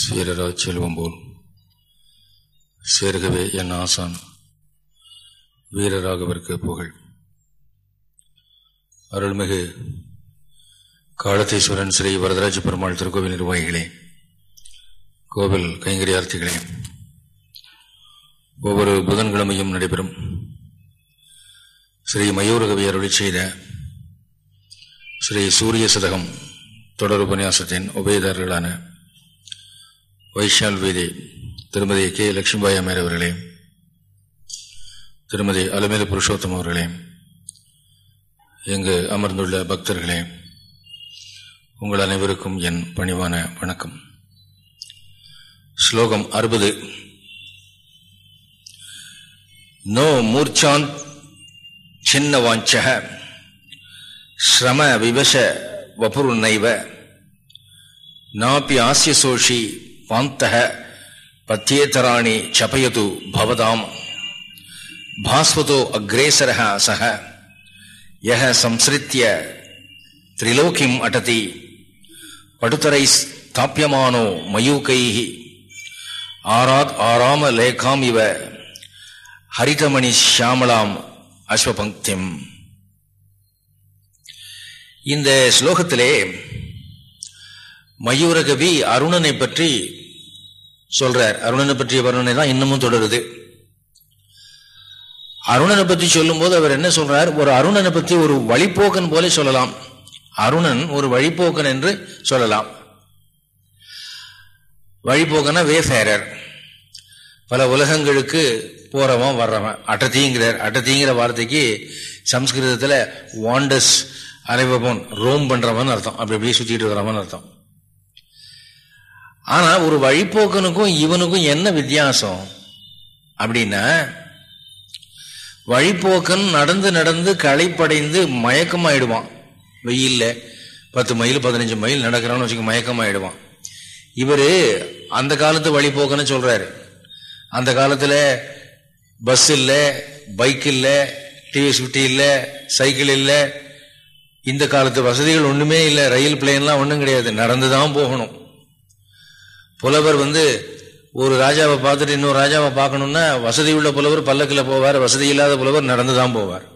சீரரா செல்வம் போல். சேர்கவே என் ஆசான் வீரராகவிற்கு புகழ். அருள்மிகு காலத்தீஸ்வரன் ஸ்ரீ வரதராஜ பெருமாள் திருக்கோவில் நிர்வாகிகளே கோவில் கைங்கரியார்த்திகளே. ஒவ்வொரு புதன்கிழமையும் நடைபெறும் ஸ்ரீ மயூரகவி அருளி செய்த ஸ்ரீ சூரிய சதகம் தொடர் உபன்யாசத்தின் உபயதாரர்களான வைஷால் வீதி திருமதி கே. லட்சுமிபாய் அமேர் அவர்களே திருமதி அலமேலு புருஷோத்தம் அவர்களே இங்கு அமர்ந்துள்ள பக்தர்களே உங்கள் அனைவருக்கும் என் பணிவான வணக்கம். ஸ்லோகம் அறுபது. நோ மூர்ச்சாந்த் சின்ன வாஞ்சக ஸ்ரம விவச வபுர்நைவ நாப்பி ஆசியசோஷி பாந்தக பத்தியேதராணி சபயது பவதாம் பாஸ்வதோ அக்ரேசர சக யக சம்சிருத்திய திரிலோகிம் அடதி படுத்தரை ஸ்தாபியமானோ மயூகை ஆராத் ஆராம லேகாம் இவ ஹரிதமணி ஷியாமலாம் அஸ்வபங்கிம் இந்த ஸ்லோகத்திலே மயூரகவி அருணனை பற்றி சொல்றார். அருணனை பற்றிய வர்ணனை தான் இன்னமும் தொடருது. அருணனை பற்றி சொல்லும் போது அவர் என்ன சொல்றார்? ஒரு அருணனை பற்றி ஒரு வழிபோக்கன் போல சொல்லலாம். அருணன் ஒரு வழிபோக்கன் என்று சொல்லலாம். வழிபோக்கனா வேஃபேரர் பல உலகங்களுக்கு போறவன் வர்றவன். அட்டத்தீங்கிறார் அட்டத்தீங்கிற வார்த்தைக்கு சம்ஸ்கிருதத்துல வாண்டஸ் அலைவபன் ரோம் பண்றவன் அர்த்தம். அப்படி அப்படியே சுத்திட்டு இருக்கிறவன் அர்த்தம். ஆனா ஒரு வழிபோக்கனுக்கும் இவனுக்கும் என்ன வித்தியாசம்? அப்படின்னா வழிபோக்கன் நடந்து நடந்து களைப்படைந்து மயக்கமாயிடுவான். வெயில்ல பத்து மைல் பதினஞ்சு மைல் நடக்கிறான்னு வச்சுக்க மயக்கமாயிடுவான். இவரு அந்த காலத்து வழிபோக்கன்னு சொல்றாரு. அந்த காலத்துல பஸ் இல்லை பைக் இல்லை டிவி ஃபிஃப்டி இல்லை சைக்கிள் இல்லை. இந்த காலத்து வசதிகள் ஒண்ணுமே இல்லை. ரயில் பிளேன்லாம் ஒன்றும் கிடையாது. நடந்துதான் போகணும். புலவர் வந்து ஒரு ராஜாவை பார்த்துட்டு இன்னொரு ராஜாவை பார்க்கணும்னா வசதி உள்ள புலவர் பல்லக்கில் போவார் வசதி இல்லாத புலவர் நடந்து தான் போவார்.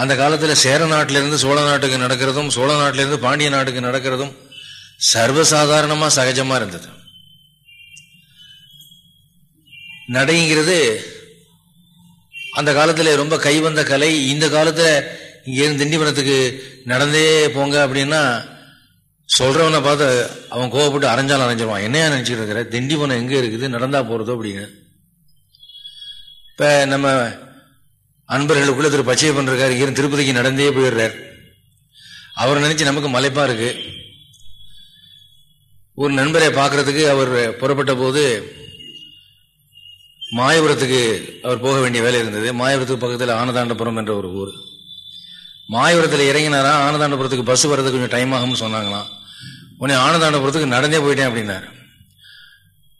அந்த காலத்தில் சேர நாட்டிலிருந்து சோழ நாட்டுக்கு நடக்கிறதும் சோழ நாட்டிலிருந்து பாண்டிய நாட்டுக்கு நடக்கிறதும் சர்வசாதாரணமாக சகஜமாக இருந்தது. நடைங்கிறது அந்த காலத்தில் ரொம்ப கைவந்த கலை இந்த காலத்தில் இங்கேருந்து திண்டிவனத்துக்கு நடந்தே போங்க அப்படின்னா சொல்றவனை பார்த்து அவன் கோவப்பட்டு அரைஞ்சாலும் அரைஞ்சிருவான். என்னையா நினைச்சிட்டு இருக்கிற? திண்டிவனம் எங்க இருக்குது? நடந்தா போறதோ அப்படின்னு இப்ப நம்ம அன்பர்களுக்குள்ள திரு பச்சை பண்றாரு இங்கிருந்து திருப்பதிக்கு நடந்தே போயிடுறார். அவர் நினைச்சு நமக்கு மலைப்பா இருக்கு. ஒரு நண்பரை பார்க்கறதுக்கு அவர் புறப்பட்ட போது மாயபுரத்துக்கு அவர் போக வேண்டிய வேலை இருந்தது. மாயபுரத்துக்கு பக்கத்தில் ஆனதாண்டபுரம் என்ற ஒரு ஊர். மாயபுரத்தில் இறங்கினாரா? ஆனதாண்டபுரத்துக்கு பஸ் வர்றதுக்கு கொஞ்சம் டைம் ஆகும்னு சொன்னாங்களாம். உன்னை ஆனதாண்டபுரத்துக்கு நடந்தே போயிட்டேன் அப்படின்னாரு.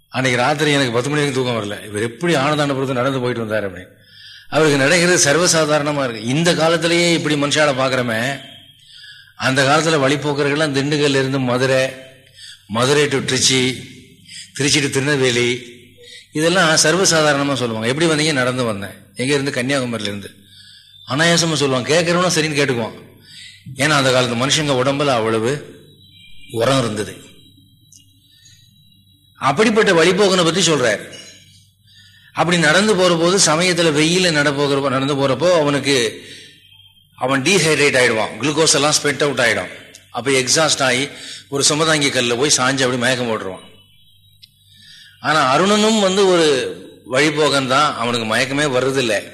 அன்னைக்கு ராத்திரி எனக்கு பத்து மணி வரைக்கும் தூக்கம் வரல. இவர் எப்படி ஆனதாண்டபுரத்துக்கு நடந்து போயிட்டு வந்தார் அப்படின்னு அவருக்கு நடக்கிறது சர்வசாதாரணமா இருக்கு. இந்த காலத்திலேயே இப்படி மனுஷால பாக்குறமே அந்த காலத்துல வழிபோக்கர்கள்லாம் திண்டுக்கல்ல இருந்து மதுரை மதுரை டு திருச்சி திருச்சி டு திருநெல்வேலி இதெல்லாம் சர்வசாதாரணமா சொல்லுவாங்க. எப்படி வந்தீங்க? நடந்து வந்தேன். எங்க இருந்து? கன்னியாகுமரியில இருந்து. அனாயாசமா சொல்லுவாங்க. கேட்கறவனும் சரின்னு கேட்டுக்குவான். ஏன்னா அந்த காலத்து மனுஷங்க உடம்புல அவ்வளவு உரம் இருந்தது. அப்படிப்பட்ட வழிபோக்கனை பத்தி சொல்றாரு. அப்படி நடந்து போற போது சமயத்துல வெயில நட போகிற நடந்து போறப்போ அவனுக்கு அவன் டீஹைட்ரேட் ஆயிடுவான். குளுக்கோஸ் எல்லாம் ஸ்பெட் அவுட் ஆயிடும். அப்ப எக்ஸாஸ்ட் ஆகி ஒரு சுமதாங்கி கல்ல போய் சாஞ்சு அப்படி மயக்கம் போட்டுருவான் ஆனா அருணனும் வந்து ஒரு வழிபோகன் தான். அவனுக்கு மயக்கமே வருதில்லை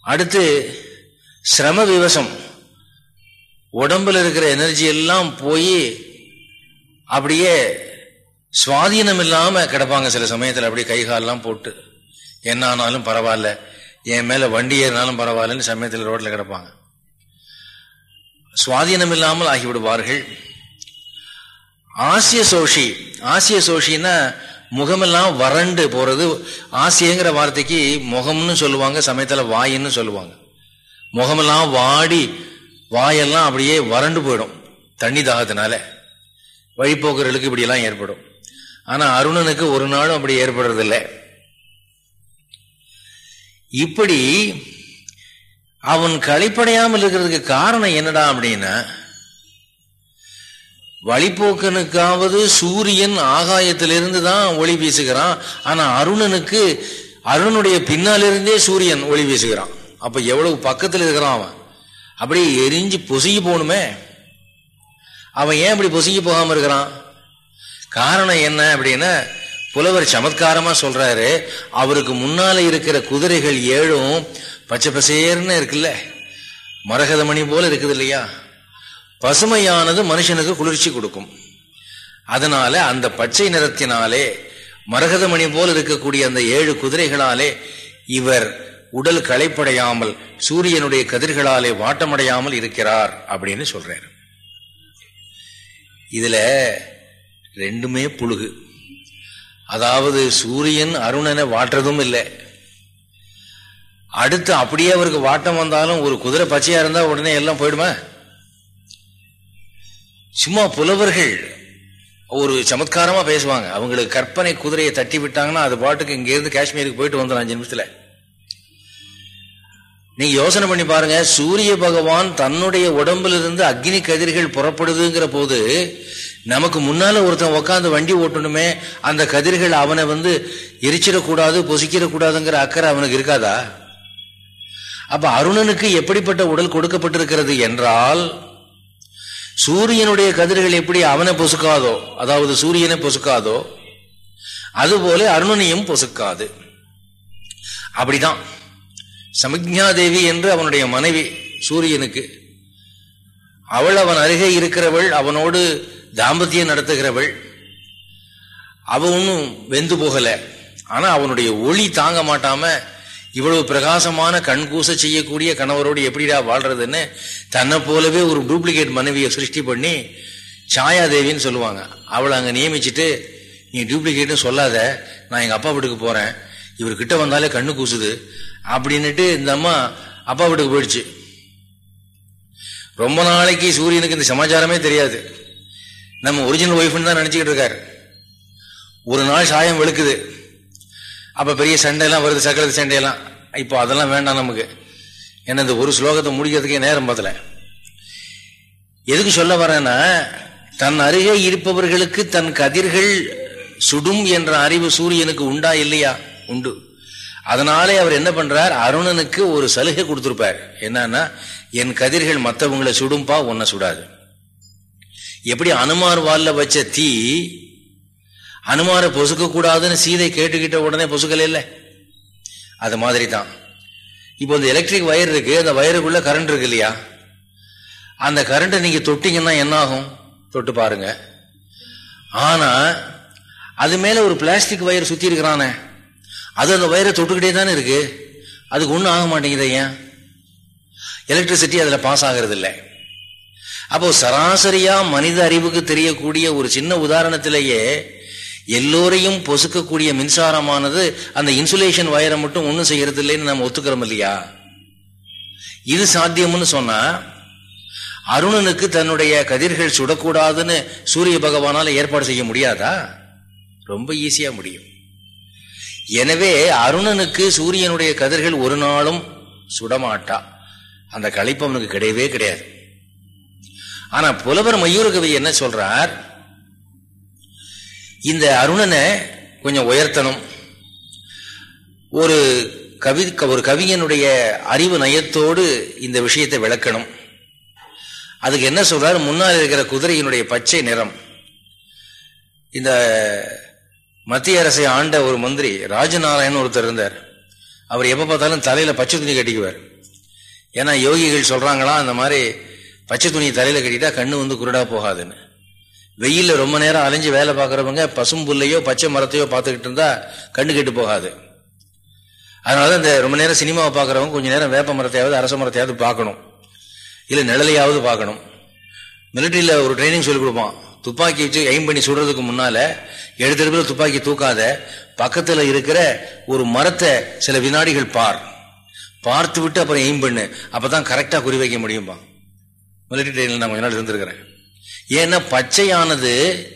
அடுத்து சிரம விவசம். உடம்புல இருக்கிற எனர்ஜி எல்லாம் போய் அப்படியே சுவாதீனம் இல்லாம கிடப்பாங்க சில சமயத்தில். அப்படியே கைகாலெல்லாம் போட்டு என்ன ஆனாலும் பரவாயில்ல என் மேல வண்டி ஏறினாலும் பரவாயில்லன்னு சமயத்தில் ரோட்ல கிடப்பாங்க. சுவாதீனம் இல்லாமல் ஆகிவிடுவார்கள். ஆசிய சோஷி ஆசிய சோஷின்னா முகமெல்லாம் வறண்டு போறது. ஆசியங்கிற வார்த்தைக்கு முகம்னு சொல்லுவாங்க சமயத்துல வாயின்னு சொல்லுவாங்க. முகமெல்லாம் வாடி வாயெல்லாம் அப்படியே வறண்டு போயிடும் தண்ணி தாகத்தினால. வழிபோக்கர்களுக்கு இப்படியெல்லாம் ஏற்படும். ஆனா அருணனுக்கு ஒரு நாளும் அப்படி ஏற்படுறதில்லை. இப்படி அவன் கழிப்படையாமல் இருக்கிறதுக்கு காரணம் என்னடா அப்படின்னா வழிபோக்கனுக்காவது சூரியன் ஆகாயத்திலிருந்து தான் ஒளி வீசுகிறான். ஆனா அருணனுக்கு அருணனுடைய பின்னாலிருந்தே சூரியன் ஒளி வீசுகிறான். அப்ப எவ்வளவு பக்கத்தில் இருக்கிறான் அவன்? அப்படியே எரிஞ்சு பொசுங்கி போகணுமே. அவன் ஏன் இப்படி பொசுங்கி போகாம இருக்கிறான்? காரணம் என்ன அப்படின்னா புலவர் சமத்காரமா சொல்றாரு அவருக்கு முன்னால இருக்கிற குதிரைகள் ஏழும் பச்சை பசேர்னு இருக்குல்ல மரகதமணி போல இருக்குது இல்லையா? பசுமையானது மனுஷனுக்கு குளிர்ச்சி கொடுக்கும். அதனால அந்த பச்சை நிறத்தினாலே மரகதமணி போல் இருக்கக்கூடிய அந்த ஏழு குதிரைகளாலே இவர் உடல் களைப்படையாமல் சூரியனுடைய கதிர்களாலே வாட்டமடையாமல் இருக்கிறார் அப்படின்னு சொல்றார். இதுல ரெண்டுமே புழுகு. அதாவது சூரியன் அருணனை வாட்டுறதும் இல்லை. அடுத்து அப்படியே அவருக்கு வாட்டம் வந்தாலும் ஒரு குதிரை பச்சையா இருந்தா உடனே எல்லாம் போயிடுமா? சும்மா புலவர்கள் ஒரு சமத்காரமா பேசுவாங்க. அவங்களுக்கு கற்பனை குதிரையை தட்டி விட்டாங்கன்னா அது பாட்டுக்கு இங்கேருந்து காஷ்மீருக்கு போயிட்டு வந்துடும் அஞ்சு நிமிஷத்துல நீங்க யோசனை பண்ணி பாருங்க சூரிய பகவான் தன்னுடைய உடம்புல இருந்து அக்னி கதிர்கள் புறப்படுதுங்கிற போது நமக்கு முன்னால ஒருத்தன் உட்காந்து வண்டி ஓட்டணுமே அந்த கதிர்கள் அவனை வந்து எரிச்சிடக்கூடாது பொசிக்கிடக்கூடாதுங்கிற அக்கறை அவனுக்கு இருக்காதா? அப்ப அருணனுக்கு எப்படிப்பட்ட உடல் கொடுக்கப்பட்டிருக்கிறது என்றால் சூரியனுடைய கதிர்கள் எப்படி அவனை பொசுக்காதோ அதாவது சூரியனை பொசுக்காதோ அதுபோல அருணனையும் பொசுக்காது. அப்படிதான். சமிக்ஞாதேவி என்று அவனுடைய மனைவி சூரியனுக்கு. அவள் அவன் அருகே இருக்கிறவள் அவனோடு தாம்பத்தியம் நடத்துகிறவள். அவனும் வெந்து போகல. ஆனா அவனுடைய ஒளி தாங்க மாட்டாம இவ்வளவு பிரகாசமான கண்கூச செய்யக்கூடிய கணவரோடு எப்படிடா வாழ்றதுன்னு தன்னை போலவே ஒரு டூப்ளிகேட் மனைவியை சிருஷ்டி பண்ணி சாயாதேவின்னு சொல்லுவாங்க. அவளை அங்கே நியமிச்சுட்டு நீ டூப்ளிகேட்னு சொல்லாத. நான் எங்கள் அப்பா வீட்டுக்கு போகிறேன் இவர் கிட்ட வந்தாலே கண்ணு கூசுது. அப்படின்னுட்டு இந்த அம்மா அப்பா வீட்டுக்கு போயிடுச்சு. ரொம்ப நாளைக்கு சூரியனுக்கு இந்த சமாச்சாரமே தெரியாது. நம்ம ஒரிஜினல் ஒய்ஃப்னு தான் நினச்சிக்கிட்டு இருக்காரு. ஒரு நாள் சாயம் வெளுக்குது. அப்போ பெரிய சண்டையெல்லாம் வருது சக்கரத்து சண்டையெல்லாம். இப்போ அதெல்லாம் வேண்டாம் நமக்கு. ஏன்னா இந்த ஒரு ஸ்லோகத்தை முடிக்கிறதுக்கே நேரம் பத்தல. எதுக்கு சொல்ல வரேன்னா தன் அருகே இருப்பவர்களுக்கு தன் கதிர்கள் சுடும் என்ற அறிவு சூரியனுக்கு உண்டா இல்லையா? உண்டு. அதனாலே அவர் என்ன பண்றார்? அருணனுக்கு ஒரு சலுகை கொடுத்துருப்பார். என்னன்னா என் கதிர்கள் மற்றவங்களை சுடும்பா உன்னை சுடாது. எப்படி அனுமார் வால்ல வச்ச தீ அனுமாரை பொசுக்க கூடாதுன்னு சீதை கேட்டுக்கிட்ட உடனே பொசுக்கல இல்லை? அது மாதிரி தான் இப்போ இந்த எலக்ட்ரிக் வயர் இருக்கு அந்த வயருக்குள்ள கரண்ட் இருக்கு இல்லையா? அந்த கரண்ட்டை நீங்க தொட்டிங்கன்னா என்ன ஆகும் தொட்டு பாருங்க. ஆனா அது மேல ஒரு பிளாஸ்டிக் வயர் சுத்தி இருக்கிறானே. அது அந்த வயரை தொட்டுக்கிட்டே தானே இருக்கு? அதுக்கு ஒன்றும் ஆக மாட்டேங்குது ஏன்? எலக்ட்ரிசிட்டி அதில் பாஸ் ஆகிறது இல்லை அப்போ சராசரியா மனித அறிவுக்கு தெரியக்கூடிய ஒரு சின்ன உதாரணத்திலேயே எல்லோரையும் பொசுக்கக்கூடிய மின்சாரமானது அந்த இன்சுலேஷன் வயரை மட்டும் ஒன்றும் செய்யறது இல்லைன்னு நம்ம ஒத்துக்கிறோம் இல்லையா? இது சாத்தியம்னு சொன்னா அருணனுக்கு தன்னுடைய கதிர்கள் சுடக்கூடாதுன்னு சூரிய பகவானால ஏற்பாடு செய்ய முடியாதா? ரொம்ப ஈஸியா முடியும். எனவே அருணனுக்கு சூரியனுடைய கதிர்கள் ஒரு நாளும் சுடமாட்டா. அந்த கழிப்பு அவனுக்கு கிடையவே கிடையாது. ஆனா புலவர் மயூரகவி என்ன சொல்றார்? இந்த அருணனை கொஞ்சம் உயர்த்தணும். ஒரு கவி ஒரு கவிஞனுடைய அறிவு நயத்தோடு இந்த விஷயத்தை விளக்கணும். அதுக்கு என்ன சொல்றாரு? முன்னால் இருக்கிற குதிரையினுடைய பச்சை நிறம். இந்த மத்திய அரசை ஆண்ட ஒரு மந்திரி ராஜநாராயணன் ஒருத்தர் இருந்தார். அவர் எப்ப பார்த்தாலும் தலையில பச்சை துணி கட்டிக்குவார். ஏன்னா யோகிகள் சொல்றாங்களா அந்த மாதிரி பச்சை துணி தலையில கட்டிட்டா கண்ணு வந்து குருடா போகாதுன்னு. வெயிலில் ரொம்ப நேரம் அலைஞ்சு வேலை பார்க்குறவங்க பசும்புல்லையோ பச்சை மரத்தையோ பார்த்துக்கிட்டு இருந்தா கண்ணு கெட்டு போகாது. அதனால இந்த ரொம்ப நேரம் சினிமாவை பார்க்குறவங்க கொஞ்சம் நேரம் வேப்ப மரத்தையாவது அரச மரத்தையாவது பார்க்கணும். இல்லை நிழலையாவது பார்க்கணும். மிலிட்டரியில் ஒரு ட்ரைனிங் சொல்லி கொடுப்பான். துப்பாக்கி வச்சு எய்ம் பண்ணி சுடுறதுக்கு முன்னால எழுதுறதுல துப்பாக்கி தூக்காத பக்கத்துல இருக்கிற ஒரு மரத்தை சில வினாடிகள் பார். பார்த்து விட்டு அப்புறம் எய்ம் பண்ணு. அப்பதான் கரெக்டா குறி வைக்க முடியுமா மிலிட்டரி ட்ரெயினில் நான் கொஞ்ச நாள் இருந்திருக்கிறேன். ஏன்னா பச்சையானது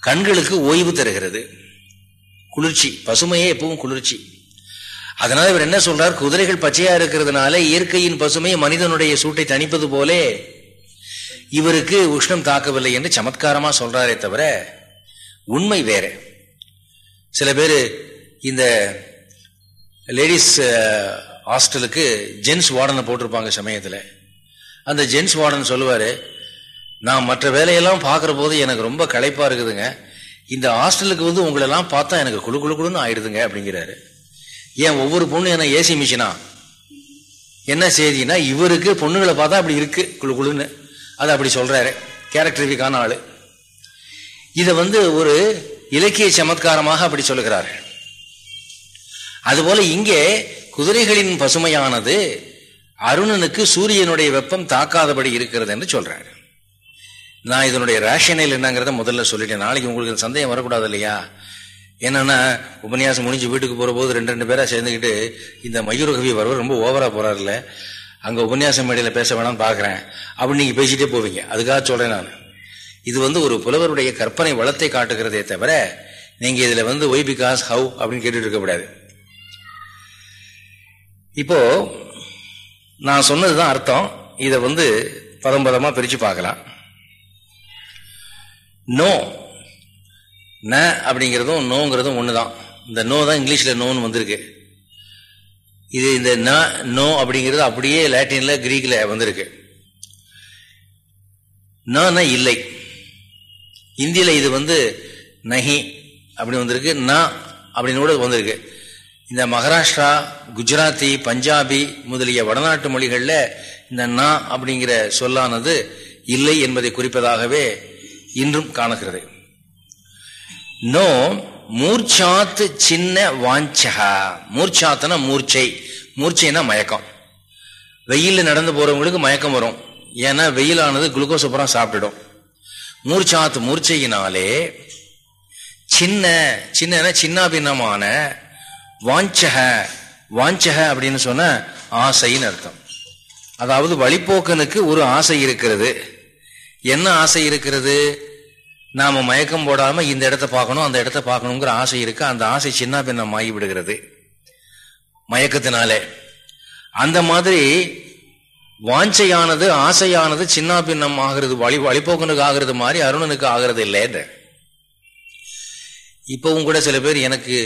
கண்களுக்கு ஓய்வு தருகிறது. குளிர்ச்சி. பசுமையே எப்பவும் குளிர்ச்சி. அதனால இவர் என்ன சொல்றார்? குதிரைகள் பச்சையா இருக்கிறதுனால இயற்கையின் பசுமை மனிதனுடைய சூட்டை தணிப்பது போலே இவருக்கு உஷ்ணம் தாக்கவில்லை என்று சமத்காரமா சொல்றாரே தவிர உண்மை வேற. சில பேர் இந்த லேடிஸ் ஹாஸ்டலுக்கு ஜென்ஸ் வார்டனை போட்டிருப்பாங்க சமயத்தில். அந்த ஜென்ஸ் வார்டன் சொல்லுவார் நான் மற்ற வேலையெல்லாம் பார்க்குற போது எனக்கு ரொம்ப களைப்பாக இருக்குதுங்க. இந்த ஹாஸ்டலுக்கு வந்து உங்களெல்லாம் பார்த்தா எனக்கு குழு குழு குழுன்னு ஆயிடுதுங்க அப்படிங்கிறாரு. ஏன் ஒவ்வொரு பொண்ணு என்ன ஏசி மிஷினா? என்ன செய்தினா இவருக்கு பொண்ணுங்களை பார்த்தா அப்படி இருக்கு குழு குழுன்னு. அது அப்படி சொல்றாரு. கேரக்டரிஃபிக்கான ஆளு. இதை வந்து ஒரு இலக்கிய சமத்காரமாக அப்படி சொல்லுகிறார். அதுபோல இங்கே குதிரைகளின் பசுமையானது அருணனுக்கு சூரியனுடைய வெப்பம் தாக்காதபடி இருக்கிறது என்று சொல்றாரு. நான் இதனுடைய ரேஷனல் என்னங்கிறத முதல்ல சொல்லிட்டேன். நாளைக்கு உங்களுக்கு சந்தேகம் வரக்கூடாது இல்லையா? என்னன்னா உபன்யாசம் முடிஞ்சு வீட்டுக்கு போகிற போது ரெண்டு ரெண்டு பேரா சேர்ந்துக்கிட்டு இந்த மயூரகவி வரவர் ரொம்ப ஓவராக போறாருல்ல. அங்க உபன்யாசம் மேடையில பேச வேணாம்னு பாக்குறேன். அப்படின்னு நீங்க பேசிட்டே போவீங்க. அதுக்காக சொல்றேன் நான். இது வந்து ஒரு புலவருடைய கற்பனை வளத்தை காட்டுகிறதே தவிர நீங்க இதுல வந்து ஒய் பிகாஸ் ஹவு அப்படின்னு கேட்டுட்டு இருக்கக்கூடாது இப்போ நான் சொன்னதுதான் அர்த்தம். இதை வந்து பதம் பதமா பிரிச்சு பார்க்கலாம். நோ ந அப்படிங்கிறதும் நோங்கிறதும் ஒண்ணுதான். இந்த நோ தான் இங்கிலீஷ்ல நோன்னு வந்திருக்கு. இது இந்த ந நோ அப்படிங்கிறது அப்படியே லாட்டின்ல கிரீக்ல வந்திருக்கு. ந இல்லை. இந்தியில இது வந்து நஹி அப்படி வந்திருக்கு. ந அப்படின்னு கூட வந்திருக்கு. இந்த மகாராஷ்டிரா குஜராத்தி பஞ்சாபி முதலிய வடநாட்டு மொழிகளில் இந்த நா அப்படிங்கிற சொல்லானது இல்லை என்பதை குறிப்பதாகவே இன்றும் காணுகிறது. நோ மூர்ச்சாத்து சின்ன வாஞ்சகா. மூர்ச்சாத்துனா மூர்ச்சை. மூர்ச்சைனா மயக்கம். வெயிலில் நடந்து போறவங்களுக்கு மயக்கம் வரும். ஏன்னா வெயிலானது குளுக்கோஸ் அப்புறம் சாப்பிட்டுடும். மூர்ச்சாத்து மூர்ச்சையினாலே சின்ன சின்ன சின்னாபின்னமான வாஞ்சக. வாஞ்சக அப்படின்னு சொன்ன ஆசைன்னு அர்த்தம். அதாவது வழிபோக்கனுக்கு ஒரு ஆசை இருக்கிறது. என்ன ஆசை இருக்கிறது? நாம மயக்கம் போடாம இந்த இடத்த பார்க்கணும் அந்த இடத்த பார்க்கணுங்கிற ஆசை இருக்கு. அந்த ஆசை சின்ன பின்னம் ஆகி விடுகிறது மயக்கத்தினாலே. அந்த மாதிரி வாஞ்சையானது ஆசையானது சின்ன பின்னம் ஆகிறது வழி வழிபோக்கனுக்கு ஆகிறது மாதிரி அருணனுக்கு ஆகிறது இல்லைன்ற இப்பவும் கூட சில பேர் எனக்கு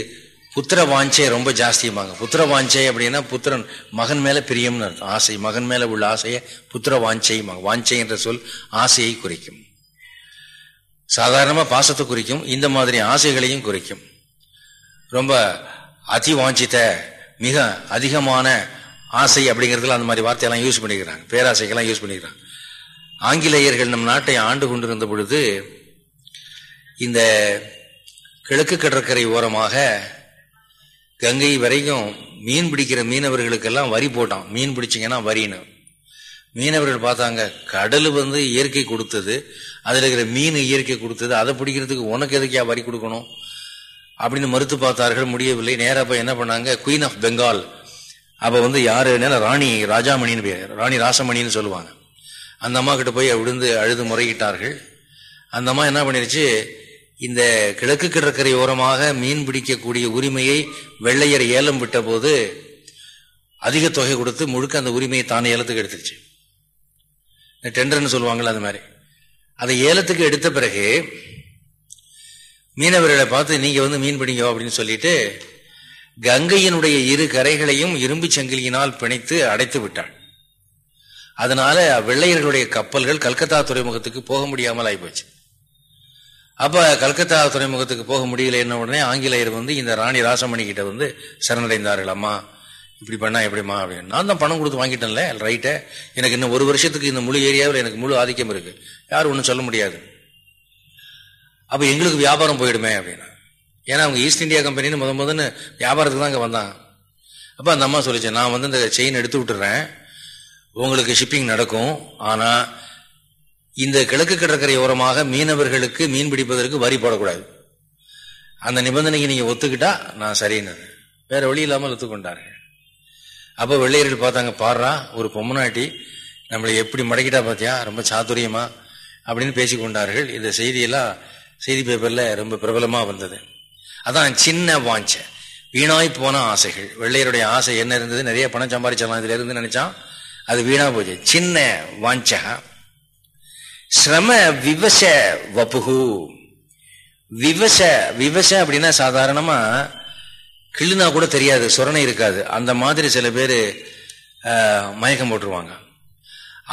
புத்திர வாஞ்சை ரொம்ப ஜாஸ்தியமாங்க. புத்திர வாஞ்சை அப்படின்னா புத்திரன் மகன் மேல பிரியம்னு அர்த்தம். ஆசை மகன் மேல உள்ள ஆசையை புத்திர வாஞ்சை வாஞ்சை என்ற சொல் ஆசையை குறிக்கும். சாதாரணமாக பாசத்தை குறிக்கும் இந்த மாதிரி ஆசைகளையும் குறிக்கும். ரொம்ப அதிவாஞ்சித்த மிக அதிகமான ஆசை அப்படிங்கிறதுல அந்த மாதிரி வார்த்தையெல்லாம் யூஸ் பண்ணிக்கிறாங்க. பேராசைக்கெல்லாம் யூஸ் பண்ணிக்கிறாங்க. ஆங்கிலேயர்கள் நம் நாட்டை ஆண்டு கொண்டிருந்த பொழுது இந்த கிழக்கு கடற்கரை ஓரமாக கங்கை வரைக்கும் மீன் பிடிக்கிற மீனவர்களுக்கெல்லாம் வரி போட்டான். மீன் பிடிச்சிங்கன்னா வரின்னு. மீனவர்கள் பார்த்தாங்க கடல் வந்து இயற்கை கொடுத்தது. அதில் இருக்கிற மீன் இயற்கை கொடுத்தது அதை பிடிக்கிறதுக்கு உனக்கு எதுக்கியா வரி கொடுக்கணும்? அப்படின்னு மறுத்து பார்த்தார்கள் முடியவில்லை. நேராக போய் என்ன பண்ணாங்க? குயின் ஆஃப் பெங்கால் அப்போ வந்து யாருன்னா ராணி ராஜாமணின்னு பேர். ராணி ராசமணின்னு சொல்லுவாங்க. அந்த அம்மா கிட்ட போய் விழுந்து அழுது முறையிட்டார்கள். அந்த அம்மா என்ன பண்ணிருச்சு? இந்த கிழக்கு கடற்கரை ஓரமாக மீன் பிடிக்கக்கூடிய உரிமையை வெள்ளையர் ஏலம் விட்ட போது அதிக தொகை கொடுத்து முழுக்க அந்த உரிமையை தானே ஏலத்துக்கு எடுத்துருச்சு. டெண்டர்னு சொல்லுவாங்களே அது மாதிரி. அதை ஏலத்துக்கு எடுத்த பிறகு மீனவர்களை பார்த்து நீங்க வந்து மீன் பிடிங்க அப்படின்னு சொல்லிட்டு கங்கையினுடைய இரு கரைகளையும் இரும்பு சங்கிலியினால் பிணைத்து அடைத்து விட்டாள் அதனால வெள்ளையர்களுடைய கப்பல்கள் கல்கத்தா துறைமுகத்துக்கு போக முடியாமல் ஆகிப்போச்சு அப்ப கல்கத்தா துறைமுகத்துக்கு போக முடியல என்ன உடனே ஆங்கிலேயர் வந்து இந்த ராணி ராசமணி கிட்ட வந்து சரணடைந்தார்கள் அம்மா இப்படி பண்ணா எப்படிமா அப்படின்னு. நான் தான் பணம் கொடுத்து வாங்கிட்டேன்ல ரைட்டே எனக்கு இன்னும் ஒரு வருஷத்துக்கு இந்த முழு ஏரியாவில் எனக்கு முழு ஆதிக்கம் இருக்கு. யாரும் ஒன்றும் சொல்ல முடியாது. அப்போ எங்களுக்கு வியாபாரம் போயிடுமே அப்படின்னா. ஏன்னா அவங்க ஈஸ்ட் இந்தியா கம்பெனின்னு முத முதன்னு வியாபாரத்துக்கு தான் இங்கே வந்தான். அப்போ அந்த அம்மா சொல்லிச்சு நான் வந்து இந்த செயின் எடுத்து விட்டுறேன். உங்களுக்கு ஷிப்பிங் நடக்கும். ஆனால் இந்த கிழக்கு கடற்கரை ஓரமாக மீனவர்களுக்கு மீன் பிடிப்பதற்கு வரி போடக்கூடாது. அந்த நிபந்தனைக்கு நீங்கள் ஒத்துக்கிட்டா நான் சரின்னு. வேற வழி இல்லாமல் ஒத்துக்கொண்டார்கள். அப்போ வெள்ளையர்கள் பார்த்தாங்க பாடுறா ஒரு பொம்மநாட்டி நம்மளை எப்படி மடக்கிட்டா பார்த்தியா ரொம்ப சாதுரியமா? அப்படின்னு பேசிக்கொண்டார்கள் இந்த செய்தியெல்லாம் செய்தி பேப்பரில் ரொம்ப பிரபலமாக வந்தது. அதான் சின்ன வாஞ்ச வீணாய் போன ஆசைகள். வெள்ளையருடைய ஆசை என்ன இருந்தது? நிறைய பணம் சம்பாதிச்சிடலாம் இதுல இருந்து நினைச்சான். அது வீணா போச்சு. சின்ன வாஞ்சகா சிரம விவச வப்புகு. விவச விவச அப்படின்னா சாதாரணமா கிள்ளுனா கூட தெரியாது சொரணை இருக்காது. அந்த மாதிரி சில பேர் மயக்கம் போட்டுருவாங்க.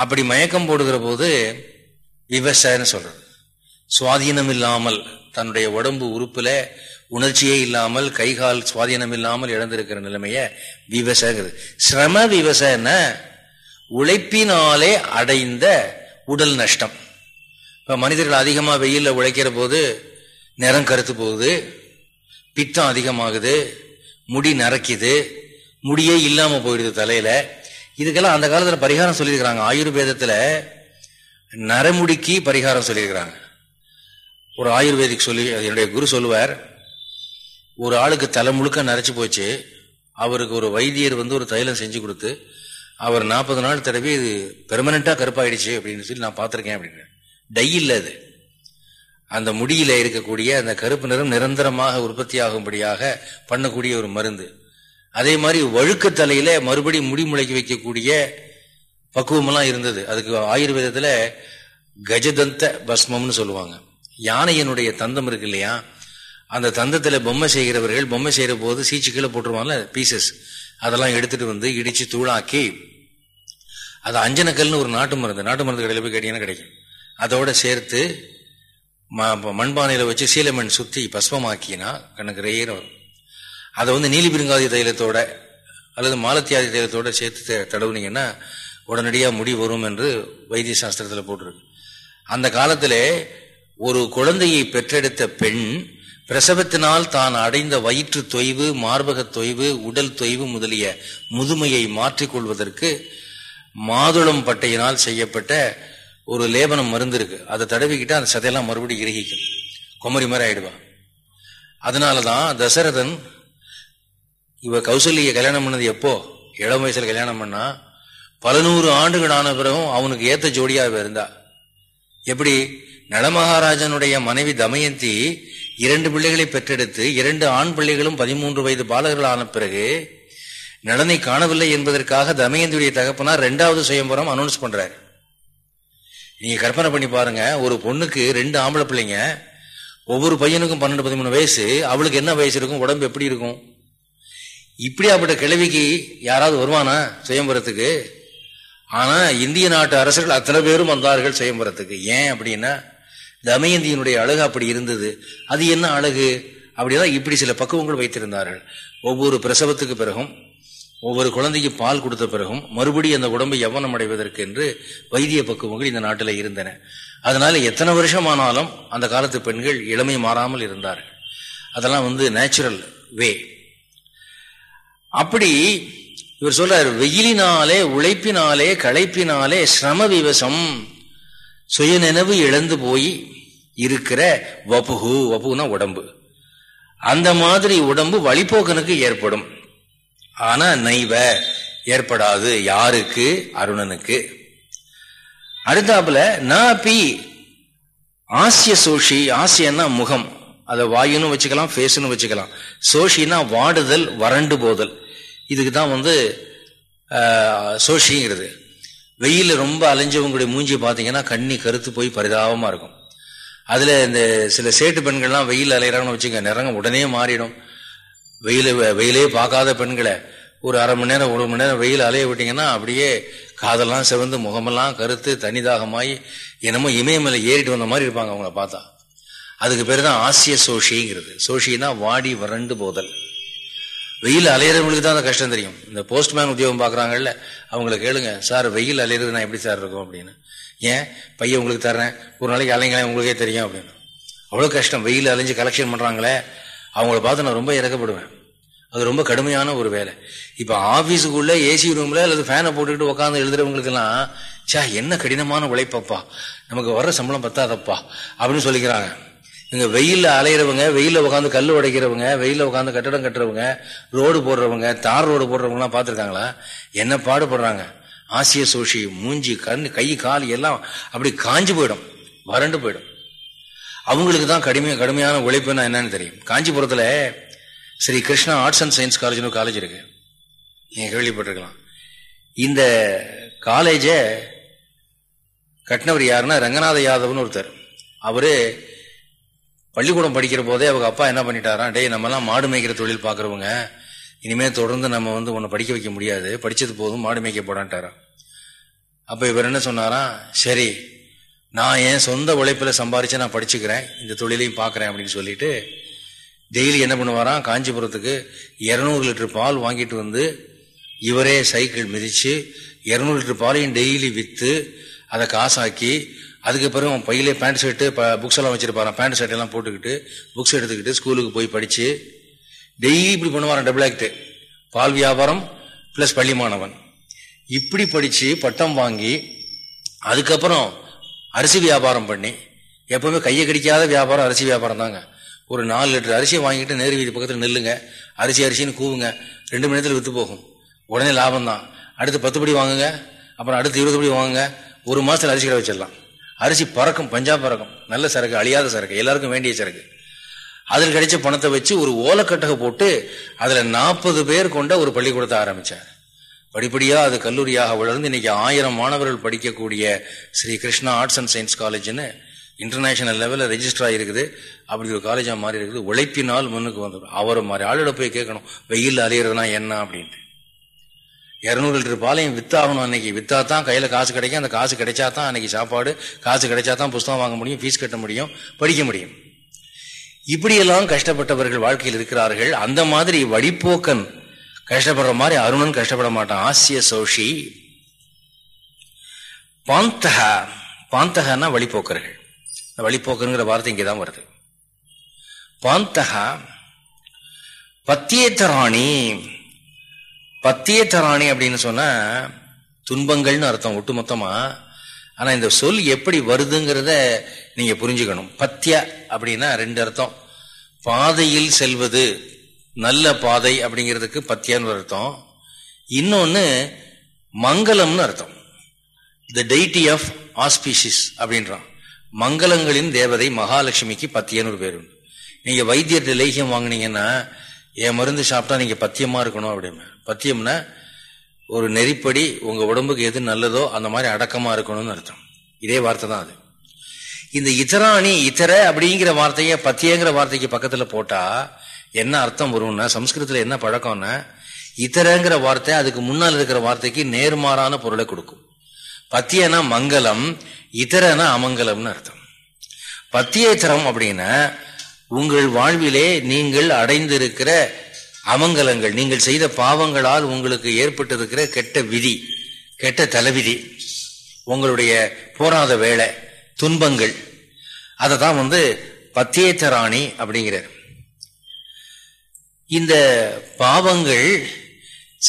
அப்படி மயக்கம் போடுகிற போது விவசாயன்னு சொல்றது. சுவாதீனம் இல்லாமல் தன்னுடைய உடம்பு உறுப்புல உணர்ச்சியே இல்லாமல் கைகால் சுவாதீனம் இல்லாமல் இழந்திருக்கிற நிலைமைய விவசாயங்கிறது. சிரம விவசாயன உழைப்பினாலே அடைந்த உடல் நஷ்டம். இப்ப மனிதர்கள் அதிகமா வெயிலில் உழைக்கிற போது நிறம் கருத்து போகுது பித்தம் அதிகமாகுது முடி நரைக்குது. முடியே இல்லாம போயிடுது தலையில. இதுக்கெல்லாம் அந்த காலத்துல பரிகாரம் சொல்லியிருக்கிறாங்க. ஆயுர்வேதத்துல நரமுடிக்கு பரிகாரம் சொல்லியிருக்கிறாங்க. ஒரு ஆயுர்வேதிக் சொல்லி என்னுடைய குரு சொல்லுவார் ஒரு ஆளுக்கு தலை முழுக்க நரைச்சு போச்சு. அவருக்கு ஒரு வைத்தியர் வந்து ஒரு தைலம் செஞ்சு கொடுத்து அவர் நாற்பது நாள் தடவை இது பெர்மனண்டா கருப்பாயிடுச்சு அப்படின்னு சொல்லி நான் பார்த்துருக்கேன் அப்படின்னு. டை இல்லை அது. அந்த முடியில இருக்கக்கூடிய அந்த கருப்பு நிறம் நிரந்தரமாக உற்பத்தியாகும்படியாக பண்ணக்கூடிய ஒரு மருந்து. அதே மாதிரி வழுக்க தலையில மறுபடி முடி முளைக்க வைக்கக்கூடிய பக்குவமெல்லாம் இருந்தது. அதுக்கு ஆயுர்வேதத்துல கஜதந்த பஸ்மம்னு சொல்லுவாங்க. யானையினுடைய தந்தம் இருக்கு இல்லையா? அந்த தந்தத்துல பொம்மை செய்கிறவர்கள் பொம்மை செய்யற போது சீச்சு கீழே போட்டுருவாங்கல்ல பீசஸ் அதெல்லாம் எடுத்துட்டு வந்து இடிச்சு தூளாக்கி அது அஞ்சனக்கல்னு ஒரு நாட்டு மருந்து. நாட்டு மருந்து கடையில் போய் கேட்டீங்கன்னா கிடைக்கும். அதோட சேர்த்து மண்பானையில் வச்சு சீலமண் சுற்றி பஸ்மமாக்கினா கணக்கு ரேயர் வரும். அதை வந்து நீலி பிருங்காதி தைலத்தோட அல்லது மாலத்தியாதி தைலத்தோட சேர்த்து தடவுனீங்கன்னா உடனடியாக முடி வரும் என்று வைத்திய சாஸ்திரத்தில் போட்டிருக்கு. அந்த காலத்தில் ஒரு குழந்தையை பெற்றெடுத்த பெண் பிரசவத்தினால் தான் அடைந்த வயிற்று தொய்வு மார்பக தொய்வு உடல் தொய்வு முதலிய முதுமையை மாற்றிக்கொள்வதற்கு மாதுளம் பட்டையினால் செய்யப்பட்ட ஒரு லேபனம் மருந்து இருக்கு அதை தடவிக்கிட்டு அந்த சதையெல்லாம் மறுபடியும் இறகிக்கும் குமரி மாதிரி ஆயிடுவான். அதனாலதான் தசரதன் இவ கௌசல்ய கல்யாணம் பண்ணது எப்போ? இளம் வயசுல கல்யாணம் பண்ணா பல நூறு ஆண்டுகள் ஆன பிறகும் அவனுக்கு ஏத்த ஜோடியாக இருந்தா. எப்படி? நடமகாராஜனுடைய மனைவி தமயந்தி இரண்டு பிள்ளைகளை பெற்றெடுத்து இரண்டு ஆண் பிள்ளைகளும் பதிமூன்று வயது பாலகர்கள் ஆன பிறகு நலனை காணவில்லை என்பதற்காக தமயந்தியுடைய தகப்பனார் ரெண்டாவது சுயம்பரம் அனௌன்ஸ் பண்றாரு. நீங்க கற்பனை பண்ணி பாருங்க ஒரு பொண்ணுக்கு ரெண்டு ஆம்பளை பிள்ளைங்க ஒவ்வொரு பையனுக்கும் பன்னெண்டு பதிமூணு வயசு அவளுக்கு என்ன வயசு இருக்கும் உடம்பு எப்படி இருக்கும்? இப்படியாப்பட்ட கிழவிக்கு யாராவது வருவானா சுயம்பரத்துக்கு ஆனா இந்திய நாட்டு அரசர்கள் அத்தனை பேரும் வந்தார்கள் சுயம்பரத்துக்கு ஏன் அப்படின்னா தமயந்தியினுடைய அழகு அப்படி இருந்தது. அது என்ன அழகு? அப்படின்னா இப்படி சில பக்குவங்கள் வைத்திருந்தார்கள். ஒவ்வொரு பிரசவத்துக்கு பிறகும் ஒவ்வொரு குழந்தைக்கு பால் கொடுத்த பிறகும் மறுபடியும் அந்த உடம்பை எவ்வனம் அடைவதற்கு என்று வைத்திய பக்குவங்கள் இந்த நாட்டில் இருந்தன. அதனால எத்தனை வருஷம் ஆனாலும் அந்த காலத்து பெண்கள் இளமை மாறாமல் இருந்தார்கள். அதெல்லாம் வந்து நேச்சுரல் வே அப்படி இவர் சொல்றாரு வெயிலினாலே உழைப்பினாலே களைப்பினாலே சிரம விவசம். சுயநினைவு இழந்து போய் இருக்கிற வபுகு வபுனா உடம்பு. அந்த மாதிரி உடம்பு வழிபோக்கனுக்கு ஏற்படும். ஆனா நைவ ஏற்படாது யாருக்கு? அருணனுக்கு. அடுத்தாப்புல நான் பி ஆசிய சோஷி ஆசியன்னா முகம். அதை வாயுன்னு வச்சுக்கலாம் ஃபேஸ்னு வச்சுக்கலாம். சோஷினா வாடுதல் வறண்டு போதல். இதுக்கு தான் வந்து சோஷிங்கிறது. வெயில் ரொம்ப அலைஞ்சவங்களுடைய மூஞ்சி பார்த்தீங்கன்னா கண்ணி கருத்து போய் பரிதாபமாக இருக்கும். அதில் இந்த சில சேட்டு பெண்கள்லாம் வெயில் அலையிறாங்கன்னு வச்சுங்க நிறங்க உடனே மாறிடும். வெயில வெயிலே பார்க்காத பெண்களை. ஒரு அரை மணி நேரம் ஒரு மணி நேரம் வெயில் அலைய விட்டீங்கன்னா அப்படியே காதெல்லாம் சிவந்து முகமெல்லாம் கருத்து தனிதாகமாயி என்னமோ இமயமலை ஏறிட்டு வந்த மாதிரி இருப்பாங்க அவங்கள பார்த்தா. அதுக்கு பேர் தான் ஆசிய சோஷிங்கிறது. சோஷினா வாடி வறண்டு போதல். வெயில் அலையிறவங்களுக்கு தான் அந்த கஷ்டம் தெரியும். இந்த போஸ்ட்மேன் உத்தியோகம் பார்க்குறாங்கல்ல அவங்கள கேளுங்க சார் வெயில் அலையிறது நான் எப்படி சார் இருக்கும்? அப்படின்னு. ஏன்? பையன் உங்களுக்கு தர்றேன். ஒரு நாளைக்கு அலைங்களே உங்களுக்கே தெரியும். அப்படின்னு. அவ்வளோ கஷ்டம். வெயில் அலைஞ்சு கலெக்ஷன் பண்ணுறாங்களே அவங்கள பார்த்து நான் ரொம்ப இறக்கப்படுவேன். அது ரொம்ப கடுமையான ஒரு வேலை. இப்போ ஆஃபீஸுக்குள்ள ஏசி ரூம்ல அல்லது ஃபேனை போட்டுக்கிட்டு உட்காந்து எழுதுறவங்களுக்கெல்லாம் சா என்ன கடினமான உழைப்பப்பா. நமக்கு வர்ற சம்பளம் பத்தாதப்பா. அப்படின்னு சொல்லிக்கிறாங்க. இங்க வெயிலில் அலையிறவங்க வெயில உட்காந்து கல் உடைக்கிறவங்க வெயில உட்காந்து கட்டடம் கட்டுறவங்க ரோடு போடுறவங்க தார் ரோடு போடுறவங்கலாம் பார்த்துருக்காங்களா? என்ன பாடுபடுறாங்க? ஆசிய சோஷி மூஞ்சி கண் கை கால் எல்லாம் அப்படி காஞ்சு போயிடும். வறண்டு போயிடும். அவங்களுக்கு தான் கடுமை கடுமையான உழைப்புன்னா என்னன்னு தெரியும். காஞ்சிபுரத்தில் Sri Krishna arts and science காலேஜ்னு college இருக்கு. நீங்கள் கேள்விப்பட்டிருக்கலாம். இந்த காலேஜை கட்டினவர் யாருன்னா ரங்கநாத யாதவ்னு ஒருத்தர். அவர் பள்ளிக்கூடம் படிக்கிற போதே அவங்க அப்பா என்ன பண்ணிட்டாராம் டேய் நம்மலாம் மாடு மேய்க்கிற தொழில் பார்க்குறவங்க இனிமேல் தொடர்ந்து நம்ம வந்து உன்னை படிக்க வைக்க முடியாது. படித்தது போதும் மாடு மேய்க்க போடான்ட்டாராம். அப்போ இவர் என்ன சொன்னாராம் சரி நான் என் சொந்த உழைப்பில் சம்பாரிச்சு நான் படிச்சுக்கிறேன். இந்த தொழிலையும் பார்க்குறேன் அப்படின்னு சொல்லிட்டு டெய்லி என்ன பண்ணுவாராம்? காஞ்சிபுரத்துக்கு இரநூறு லிட்டர் பால் வாங்கிட்டு வந்து இவரே சைக்கிள் மிதித்து இரநூறு லிட்டர் பாலையும் டெய்லி விற்று அதை காசாக்கி அதுக்கு பிறகு அவன் பையிலே பேண்ட் ஷர்ட்டு புக்ஸ் எல்லாம் வச்சிருப்பாரான் பேண்ட் ஷர்ட் எல்லாம் போட்டுக்கிட்டு புக்ஸ் எடுத்துக்கிட்டு ஸ்கூலுக்கு போய் படித்து டெய்லி இப்படி பண்ணுவாரான் டபுள் ஆக்ட் பால் வியாபாரம் ப்ளஸ் பள்ளி மாணவன் இப்படி படித்து பட்டம் வாங்கி அதுக்கப்புறம் அரிசி வியாபாரம் பண்ணி எப்பவுமே கையை கடிக்காத வியாபாரம் அரிசி வியாபாரம் தாங்க. ஒரு நாலு லிட்டர் அரிசியை வாங்கிட்டு நேரு வீதி பக்கத்தில் நில்லுங்க. அரிசி அரிசின்னு கூவுங்க. ரெண்டு மணி நேரத்தில் விற்று போகும். உடனே லாபம் தான். அடுத்து பத்து படி வாங்குங்க. அப்புறம் அடுத்து இருபது படி வாங்குங்க. ஒரு மாசத்துல அரிசி கடை வச்சிடலாம். அரிசி பறக்கும் பஞ்சாப் பறக்கும். நல்ல சரக்கு அழியாத சரக்கு. எல்லாருக்கும் வேண்டிய சரக்கு. அதில் கிடைச்ச பணத்தை வச்சு ஒரு ஓலக்கட்டகை போட்டு அதுல நாற்பது பேர் கொண்ட ஒரு பள்ளிக்கூடத்தை ஆரம்பிச்சார். படிப்படியா அது கல்லூரியாக வளர்ந்து இன்னைக்கு ஆயிரம் மாணவர்கள் படிக்கக்கூடிய Sri Krishna arts and science காலேஜ்னு international லெவலில் ரெஜிஸ்டர் ஆகிருக்குது அப்படி ஒரு காலேஜாக மாறி இருக்குது. உழைப்பினால் முன்னுக்கு வந்துடும் அவரை மாதிரி ஆளிட போய் கேட்கணும். வெயில் அலையிறதுனா என்ன அப்படின்ட்டு. இரநூறு லிட்டர் பாலையும் வித்தாகணும் அன்னைக்கு. வித்தா தான் கையில் காசு கிடைக்கும். அந்த காசு கிடைச்சா தான் அன்னைக்கு சாப்பாடு. காசு கிடைச்சா தான் புஸ்தகம் வாங்க முடியும். ஃபீஸ் கட்ட முடியும். படிக்க முடியும். இப்படியெல்லாம் கஷ்டப்பட்டவர்கள் வாழ்க்கையில் இருக்கிறார்கள். அந்த மாதிரி வழிப்போக்கன் கஷ்டப்படுற மாதிரி அருணன் கஷ்டப்பட மாட்டான். ஆசிய சோஷி. பாந்தக பாந்தகன்னா வழிபோக்கர்கள். வழிபோக்குங்கிற வார்த்தை இங்கே தான் வருது. பாந்தக பத்தியேத்தராணி பத்தியேத்தராணி அப்படின்னு சொன்னா துன்பங்கள்னு அர்த்தம் ஒட்டுமொத்தமா. ஆனா இந்த சொல் எப்படி வருதுங்கிறத நீங்க புரிஞ்சுக்கணும். பத்திய அப்படின்னா ரெண்டு அர்த்தம். பாதையில் செல்வது. நல்ல பாதை அப்படிங்கிறதுக்கு பத்தியான்னு அர்த்தம். இன்னொன்று மங்களம்னு அர்த்தம். த டெய்டி ஆஃப் ஆஸ்பீசிஸ் அப்படின்றான். மங்களங்களின் தேவதை மகாலட்சுமிக்கு பத்தியன்னு ஒரு பேர். உண்டு நீங்க வைத்தியர்கிட்ட லேகியம் வாங்கினீங்கன்னா என் மருந்து சாப்பிட்டா நீங்க பத்தியமா இருக்கணும் அப்படின்னு பத்தியம்னா ஒரு நெறிப்படி உங்க உடம்புக்கு எது நல்லதோ அந்த மாதிரி அடக்கமா இருக்கணும்னு அர்த்தம். இதே வார்த்தை தான் அது. இந்த இத்தராணி இத்தரை அப்படிங்கிற வார்த்தையை பத்தியங்கிற வார்த்தைக்கு பக்கத்துல போட்டா என்ன அர்த்தம் வரும்னா சம்ஸ்கிருதத்துல என்ன பழக்கம்னா இதரங்கிற வார்த்தை அதுக்கு முன்னால் இருக்கிற வார்த்தைக்கு நேர்மாறான பொருளை கொடுக்கும். பத்தியனா மங்களம் இதரனா அமங்கலம்னு அர்த்தம். பத்தியேத்தரம் அப்படின்னா உங்கள் வாழ்விலே நீங்கள் அடைந்திருக்கிற அமங்கலங்கள் நீங்கள் செய்த பாவங்களால் உங்களுக்கு ஏற்பட்டிருக்கிற கெட்ட விதி கெட்ட தலைவிதி உங்களுடைய போராத வேலை துன்பங்கள் அதை தான் வந்து பத்தியேத்தராணி அப்படிங்கிறார். இந்த பாவங்கள்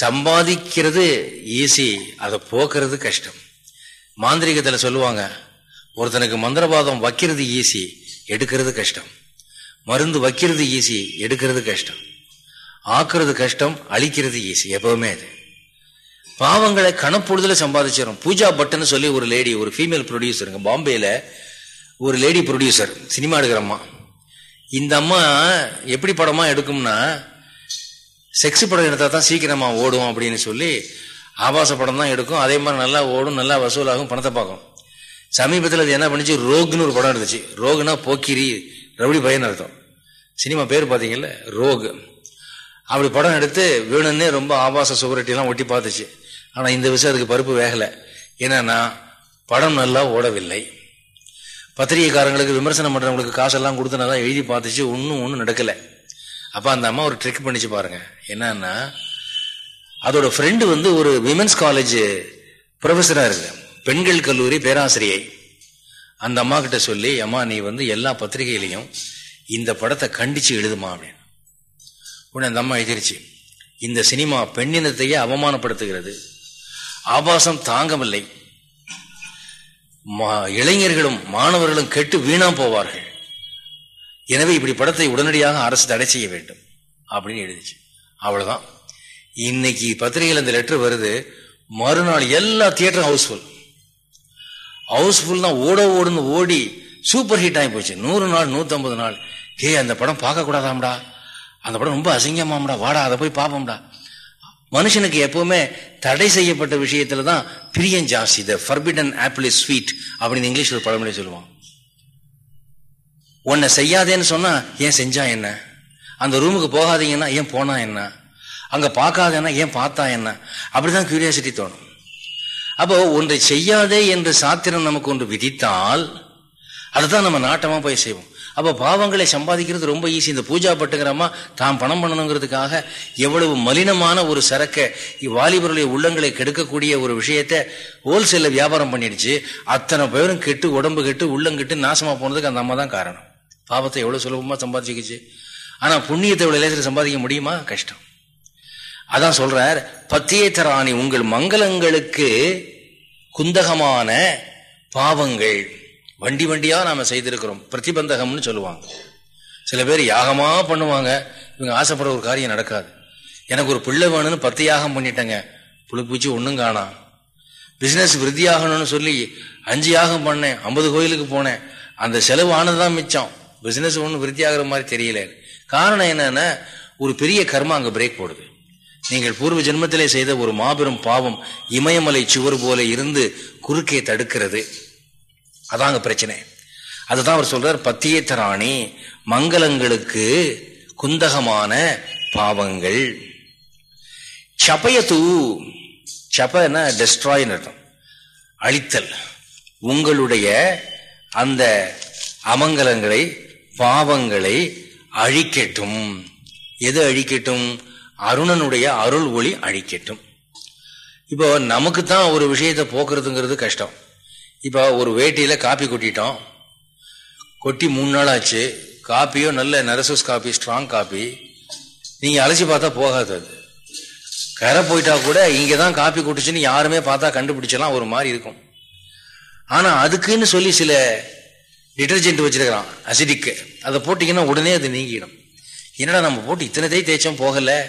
சம்பாதிக்கிறது ஈஸி அதை போக்குறது கஷ்டம். மாந்திரிகத்தில் சொல்லுவாங்க ஒருத்தனுக்கு மந்திரவாதம் வைக்கிறது ஈஸி எடுக்கிறது கஷ்டம். மருந்து வைக்கிறது ஈஸி எடுக்கிறது கஷ்டம். ஆக்குறது கஷ்டம் அழிக்கிறது ஈஸி எப்பவுமே அது. பாவங்களை கணப்பொழுதுல சம்பாதிச்சிடும் பூஜா பட்டுன்னு சொல்லி ஒரு லேடி ஒரு ஃபீமேல் ப்ரொடியூசருங்க பாம்பேயில் ஒரு லேடி ப்ரொடியூசர் சினிமா எடுக்கிறம்மா இந்த அம்மா எப்படி படமா எடுக்கும்னா செக்ஸ் படம் எடுத்தா தான் சீக்கிரமா ஓடும் அப்படின்னு சொல்லி ஆபாச படம் தான் எடுக்கும். அதே மாதிரி நல்லா ஓடும் நல்லா வசூலாகும் பணத்தை பார்க்கும். சமீபத்தில் அது என்ன பண்ணிச்சு? ரோக்னு ஒரு படம் இருந்துச்சு ரோகுனா போக்கிரி ரவுடி பையன் அர்த்தம். சினிமா பேர் பார்த்தீங்கல்ல? ரோக். அப்படி படம் எடுத்து வேணும்னே ரொம்ப ஆபாச சுவரட்டிலாம் ஒட்டி பார்த்துச்சு. ஆனால் இந்த விஷயம் அதுக்கு பருப்பு வேகலை. என்னன்னா படம் நல்லா ஓடவில்லை. பத்திரிகைக்காரங்களுக்கு விமர்சனம் பண்ணுறவங்களுக்கு காசெல்லாம் கொடுத்து நல்லா எழுதி பார்த்துச்சு ஒன்றும் ஒன்றும் நடக்கலை. அப்போ அந்த அம்மா ஒரு ட்ரிக் பண்ணிச்சு பாருங்க. என்னன்னா அதோட ஃப்ரெண்டு வந்து ஒரு விமென்ஸ் காலேஜ் ப்ரொஃபஸராக இருக்கு பெண்கள் கல்லூரி பேராசிரியை. அந்த அம்மா கிட்ட சொல்லி அம்மா நீ வந்து எல்லா பத்திரிகையிலையும் இந்த படத்தை கண்டிச்சு எழுதுமா அப்படின்னு. உடனே அந்த அம்மா எழுதிருச்சு இந்த சினிமா பெண்ணினத்தையே அவமானப்படுத்துகிறது. ஆபாசம் தாங்கவில்லை. இளைஞர்களும் மாணவர்களும் கெட்டு வீணா போவார்கள். எனவே இப்படி படத்தை உடனடியாக அரசு தடை செய்ய வேண்டும் அப்படின்னு எழுதிச்சு. அவ்வளவுதான். இன்னைக்கு பத்திரிகையில் இந்த லெட்டர் வருது. மறுநாள் எல்லா தியேட்டரும் ஹவுஸ்ஃபுல் ஹவுஸ்ஃபுல் தான் ஓட ஓடுன்னு ஓடி சூப்பர் ஹிட் ஆகி போச்சு. நூறு நாள் நூற்றம்பது நாள். ஏ அந்த படம் பார்க்க கூடாதாம்டா அந்த படம் ரொம்ப அசிங்கமாம்டா. வாடா அதை போய் பார்ப்போம்டா. மனுஷனுக்கு எப்பவுமே தடை செய்யப்பட்ட விஷயத்துல தான் பிரியம் ஜாஸ்தி. The forbidden apple is sweet அப்படின்னு ஒரு பழமொழி சொல்லுவான். உன்னை செய்யாதேன்னு சொன்னா ஏன் செஞ்சா என்ன? அந்த ரூமுக்கு போகாதீங்கன்னா ஏன் போனா என்ன? அங்க பார்க்காதேன்னா ஏன் பார்த்தா என்ன? அப்படிதான் கியூரியாசிட்டி தோணும். அப்போ ஒன்றை செய்யாதே என்று சாத்திரம் நமக்கு ஒன்று விதித்தால் அதுதான் நம்ம நாட்டமா போய் செய்வோம். அப்போ பாவங்களை சம்பாதிக்கிறது ரொம்ப ஈஸி இந்த பூஜா பட்டுங்கிறமா தான் பணம் பண்ணணுங்கிறதுக்காக எவ்வளவு மலினமான ஒரு சரக்கை வாலிபருடைய உள்ளங்களை கெடுக்கக்கூடிய ஒரு விஷயத்த ஹோல்சேலில் வியாபாரம் பண்ணிடுச்சு. அத்தனை பேரும் கெட்டு உடம்பு கெட்டு உள்ளம் கெட்டு நாசமா போனதுக்கு அந்த அம்மா தான் காரணம். பாவத்தை எவ்வளவு சுலபமா சம்பாதிச்சுக்கிச்சு. ஆனா புண்ணியத்தை எவ்வளவு லேசில் சம்பாதிக்க முடியுமா? கஷ்டம். அதான் சொல்றார் பத்தியேத்தராணி உங்கள் மங்களங்களுக்கு குந்தகமான பாவங்கள். வண்டி வண்டியா நாம செய்திருக்கிறோம். பிரதிபந்தகம்னு சொல்லுவாங்க. சில பேர் யாகமா பண்ணுவாங்க. இவங்க ஆசைப்படுற ஒரு காரியம் நடக்காது. எனக்கு ஒரு பிள்ளை வேணும்னு பத்து யாகம் பண்ணிட்டேங்க புளிப்பூச்சி ஒன்றும் காணாம் பிசினஸ் விருத்தியாகணும்னு சொல்லி அஞ்சு யாகம் பண்ணேன். ஐம்பது கோயிலுக்கு போனேன். அந்த செலவு ஆனதுதான் மிச்சம். பிசினஸ் ஒன்றும் விருத்தியாகிற மாதிரி தெரியல. காரணம் என்னன்னா ஒரு பெரிய கர்மா அங்க பிரேக் போடுது. நீங்கள் பூர்வ ஜென்மத்திலே செய்த ஒரு மாபெரும் பாவம் இமயமலை சுவர் போல இருந்து குறுக்கே தடுக்கிறது. அதாங்க பிரச்சனை. அதுதான் அவர் சொல்றார் பத்தியத்தராணி மங்களங்களுக்கு குந்தகமான பாவங்கள். சபயத்து சபன டெஸ்ட்ராய்னு அர்த்தம். அழித்தல். உங்களுடைய அந்த அமங்கலங்களை பாவங்களை அழிக்கட்டும். எது அழிக்கட்டும்? அருணனுடைய அருள் ஒளி அழிக்கட்டும். இப்போ நமக்கு தான் ஒரு விஷயத்தை போக்குறதுங்கிறது கஷ்டம். இப்போ ஒரு வேட்டியில் காப்பி கொட்டிட்டோம். கொட்டி மூணு நாள் ஆச்சு. காப்பியோ நல்ல நெரசஸ் காப்பி ஸ்ட்ராங் காப்பி. நீங்கள் அலசி பார்த்தா போகாது அது. கரை போயிட்டா கூட இங்கே தான் காப்பி கொட்டுச்சுன்னு யாருமே பார்த்தா கண்டுபிடிச்சலாம் ஒரு மாதிரி இருக்கும். ஆனால் அதுக்குன்னு சொல்லி சில டிட்டர்ஜென்ட் வச்சிருக்கிறான் அசிடிக்கு அதை போட்டீங்கன்னா உடனே அது நீங்கிடும். என்னடா நம்ம போட்டு இத்தனை தேய் தேய்ச்சோம் போகலை.